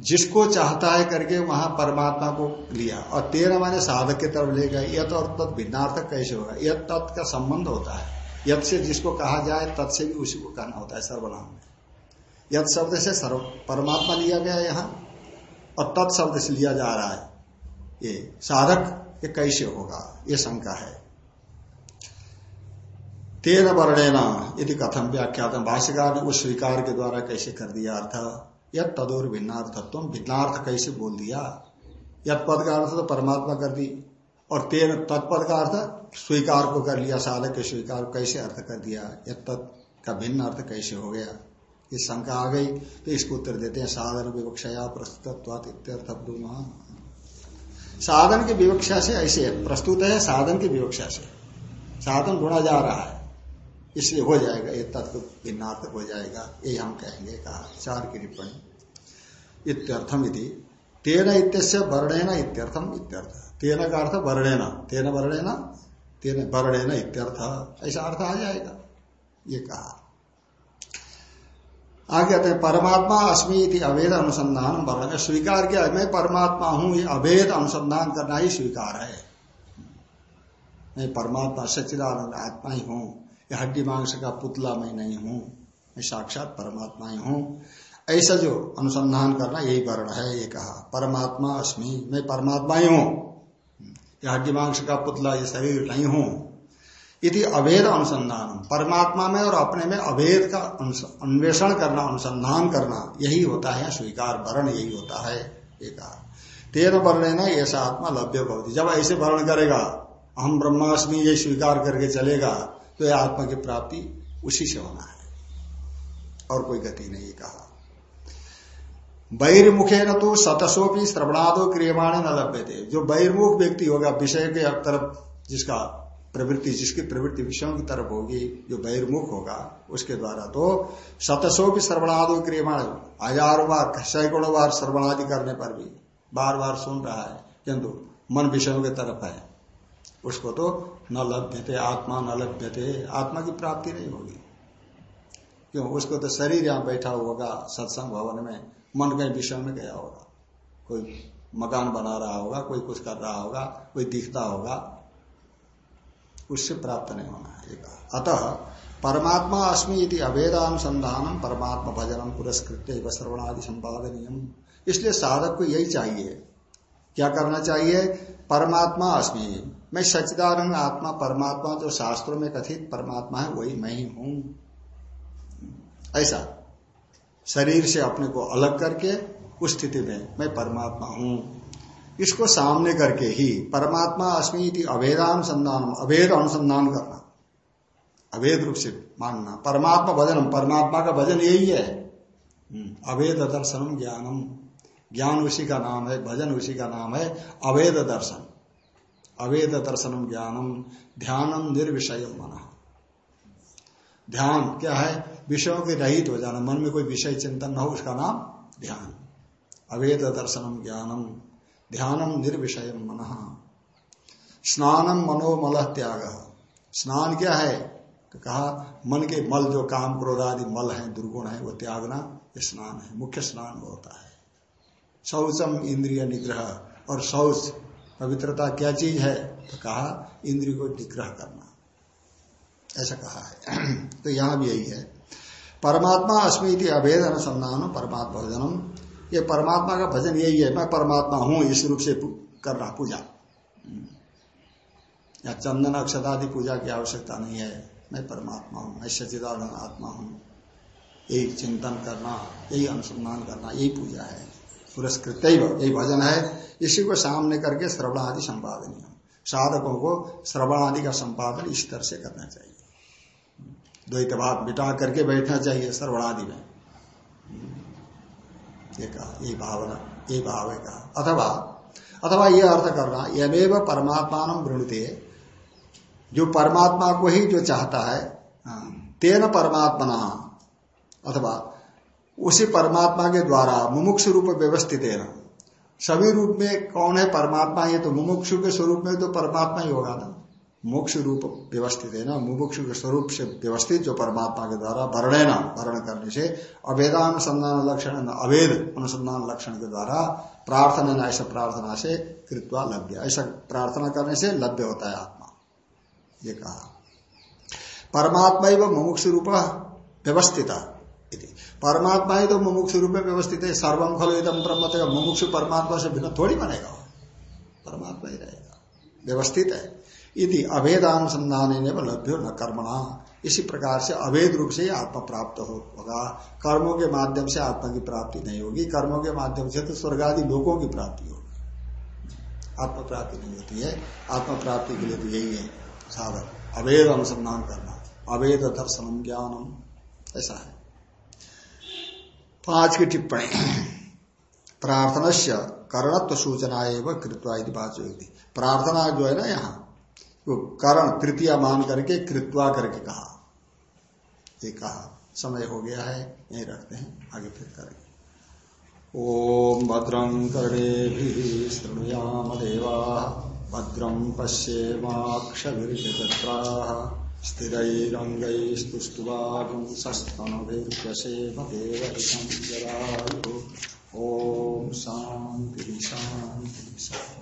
जिसको चाहता है करके वहाँ परमात्मा को लिया और तेरह माने साधक की तरफ़ ले गए यथ और तत् भिन्नार्थक कैसे होगा? यथ तत् का संबंध होता है। यथ से जिसको कहा जाए तत् से भी उसी को कहना होता है सर्वनाम में। यथ शब्द से सर्व परमात्मा लिया गया यहाँ। और तत् शब्द से लिया जा रहा है। ये साधक, ये कैसे होगा? ये शंका है। तेन वर्णेना, यदि कथम व्याख्यात, भाष्यकार ने उस स्वीकार के द्वारा कैसे कर दिया अर्थ? यद तदोर भिन्नार्थत्व, भिन्नार्थ कैसे बोल दिया? यद पद का अर्थ तो परमात्मा कर दी, और तेन तत्पद का अर्थ स्वीकार को कर लिया, साधक के स्वीकार कैसे अर्थ कर दिया? यद तत् का भिन्न अर्थ कैसे हो गया? ये शंका आ गई तो इसको उत्तर देते हैं, साधन विवक्षया प्रस्तुत साधन की विवक्षा से ऐसे प्रस्तुत है साधन की विवक्षा से। साधन ढूंढा जा रहा है, इसलिए हो जाएगा, ये तत्व भिन्नार्थ हो जाएगा यही हम कहेंगे, कहा, चार की टिप्पणी। इत्यर्थम यदि तेन इत्य वर्णेन इत्यर्थम इत्यर्थ। तेन का अर्थ वर्णेन, तेन वर्णेन तेन वर्णेन इत्यर्थ। ऐसा अर्थ आ जाएगा, ये कहा। आगे कहते हैं, परमात्मा अस्मी अभेद अनुसंधान वर्ण स्वीकार किया, मैं परमात्मा हूँ, ये अवैध अनुसंधान करना ही स्वीकार है। मैं परमात्मा, सच्चिदानंद आत्मा ही हूँ। ये हड्डी मांस का पुतला मैं नहीं हूँ। मैं साक्षात परमात्मा ही हूँ। ऐसा जो अनुसंधान करना, यही वर्ण है, ये कहा। परमात्मा अस्मी, मैं परमात्मा ही हूँ। ये हड्डी मांस का पुतला, ये शरीर नहीं हूँ। यदि अभेद अनुसंधान परमात्मा में और अपने में अभेद का अन्वेषण करना, अनुसंधान करना, यही होता है, स्वीकार, वर्ण यही होता है कहा। तेन वर्ण ना ऐसा आत्मा लभ्य भवती। जब ऐसे वर्ण करेगा हम ब्रह्माष्टमी ये स्वीकार करके चलेगा तो यह आत्मा की प्राप्ति उसी से होना है। और कोई गति नहीं कहा। बहिर्मुखे न तो सतसोपी श्रवणादो क्रियमाण न लभ्य जो बहिर्मुख व्यक्ति होगा, विषय के तरफ़ जिसका प्रवृत्ति, जिसकी प्रवृत्ति विषयों की तरफ़ होगी, जो बहिर्मुख होगा, उसके द्वारा तो शतसो भी श्रवणादो क्रियमाण हज़ारों बार, सैकड़ों बार श्रवणादि करने पर भी बार बार सुन रहा है, किंतु मन विषयों की तरफ़ है। उसको तो न लभ्यते, आत्मा न लभ्यते, आत्मा की प्राप्ति नहीं होगी। क्यों? उसको तो शरीर यहाँ बैठा होगा, सत्संग भवन में, मन कहीं विषय में गया होगा। कोई मकान बना रहा होगा, कोई कुछ कर रहा होगा, कोई दिखता होगा उससे प्राप्त नहीं होना है अतः परमात्मा अस्मि यदि अभेदानुसंधानम परमात्मा भजनम पुरस्कृत श्रवणादि संपादनीय इसलिए साधक को यही चाहिए। क्या करना चाहिए? परमात्मा अस्मि। मैं सचिदानंद आत्मा, परमात्मा जो शास्त्रों में कथित परमात्मा है, वही मैं ही हूँ। ऐसा। शरीर से अपने को अलग करके उस स्थिति में मैं परमात्मा हूँ। इसको सामने करके ही परमात्मा अस्मी अभेदानुसंधान अभेद अनुसंधान करना। अभेद रूप से मानना। परमात्मा भजन परमात्मा का भजन यही है। हम्म, अभेद दर्शनम ज्ञानम। ज्ञान उसी का नाम है भजन उसी का नाम है अभेद दर्शन। अवेद दर्शनम ज्ञानम ध्यानम निर्विषय मना। ध्यान क्या है? विषयों के रहित हो जाना। मन में कोई विषय चिंतन न हो उसका नाम ध्यान। अवेद दर्शनम ज्ञानम। ध्यानम निर्विषय मन। स्नानम मनोमल त्याग। स्नान क्या है? तो कहा, मन के मल जो काम क्रोध आदि मल है, दुर्गुण है, वो त्यागना, ये स्नान है, मुख्य स्नान होता है। शौचम इंद्रिय निग्रह। और शौच, पवित्रता क्या चीज़ है? तो कहा, इंद्रिय को निग्रह करना। ऐसा कहा है। तो यहाँ भी यही है। परमात्मा अस्मी अभेद अनुसंधान परमात्मा भजनम ये परमात्मा का भजन यही है, मैं परमात्मा हूँ, इस रूप से करना पूजा। या चंदन अक्षतादि पूजा की आवश्यकता नहीं है। मैं परमात्मा हूँ, मैं सचिदानंद आत्मा हूँ। यही चिंतन करना, यही अनुसंधान करना, यही पूजा है। पुरस्कृत यही भजन है। इसी को सामने करके श्रवण आदि संपादन साधकों को श्रवण आदि का संपादन इस तरह से करना चाहिए। द्वैत भाव मिटा करके बैठना चाहिए श्रवण आदि में। ये कहा यही भावना यही भाव है कहा। अथवा अथवा ये अर्थ करना, यमेव परमात्मा वृणते। जो परमात्मा को ही जो चाहता है, तेन परमात्मा अथवा, उसी परमात्मा के द्वारा मुमुक्ष रूप व्यवस्थित है सभी रूप में कौन है परमात्मा? ये तो मुमुक्षु के स्वरूप में तो परमात्मा ही होगा ना। मोक्ष रूप व्यवस्थित है ना मुमुक्ष स्वरूप से व्यवस्थित जो परमात्मा के द्वारा वर्णेना, वर्ण करने से अभेदानुसंधान लक्षण अवेद अनुसंधान लक्षण के द्वारा प्रार्थना ऐसा प्रार्थना से कृत्वा लभ्य। ऐसा प्रार्थना करने से लभ्य होता है आत्मा। ये कहा। परमात्मा व मुमुक्ष रूप व्यवस्थित परमात्मा ही तो मुमुक्ष रूप में व्यवस्थित है सर्वम खल एकदम ब्रह्म मुमुक्ष परमात्मा से बिना थोड़ी बनेगा परमात्मा ही रहेगा। व्यवस्थित है। यदि अभेदानुसंधान लभ्यो न कर्मणा। इसी प्रकार से अभेद रूप से आत्मा प्राप्त होगा। कर्मों के माध्यम से आत्मा की प्राप्ति नहीं होगी। कर्मों के माध्यम से तो स्वर्ग आदि लोगों की प्राप्ति होगी। आत्मा प्राप्ति नहीं होती है। आत्मा प्राप्ति के लिए तो यही है साधन। अभेद अनुसंधान करना। अभेद दर्शनम ज्ञानम ऐसा है। पाँच की टिप्पणी। प्रार्थना से कर्णत्व सूचना एवं कृत्वा प्रार्थना जो है ना यहाँ तो करण तृतीय मान करके कृत्वा करके कहा। ये कहा। समय हो गया है, यही रखते हैं, आगे फिर करेंगे। ओम भद्रं कर्णे शृणुयाम देवा भद्रं पश्येमाक्षजत्रा स्थिरैरङ्गैस्तुष्टुवागुंसस्तनभिर्यसेम देवहितं जरायुः। ॐ शान्तिः शान्तिः।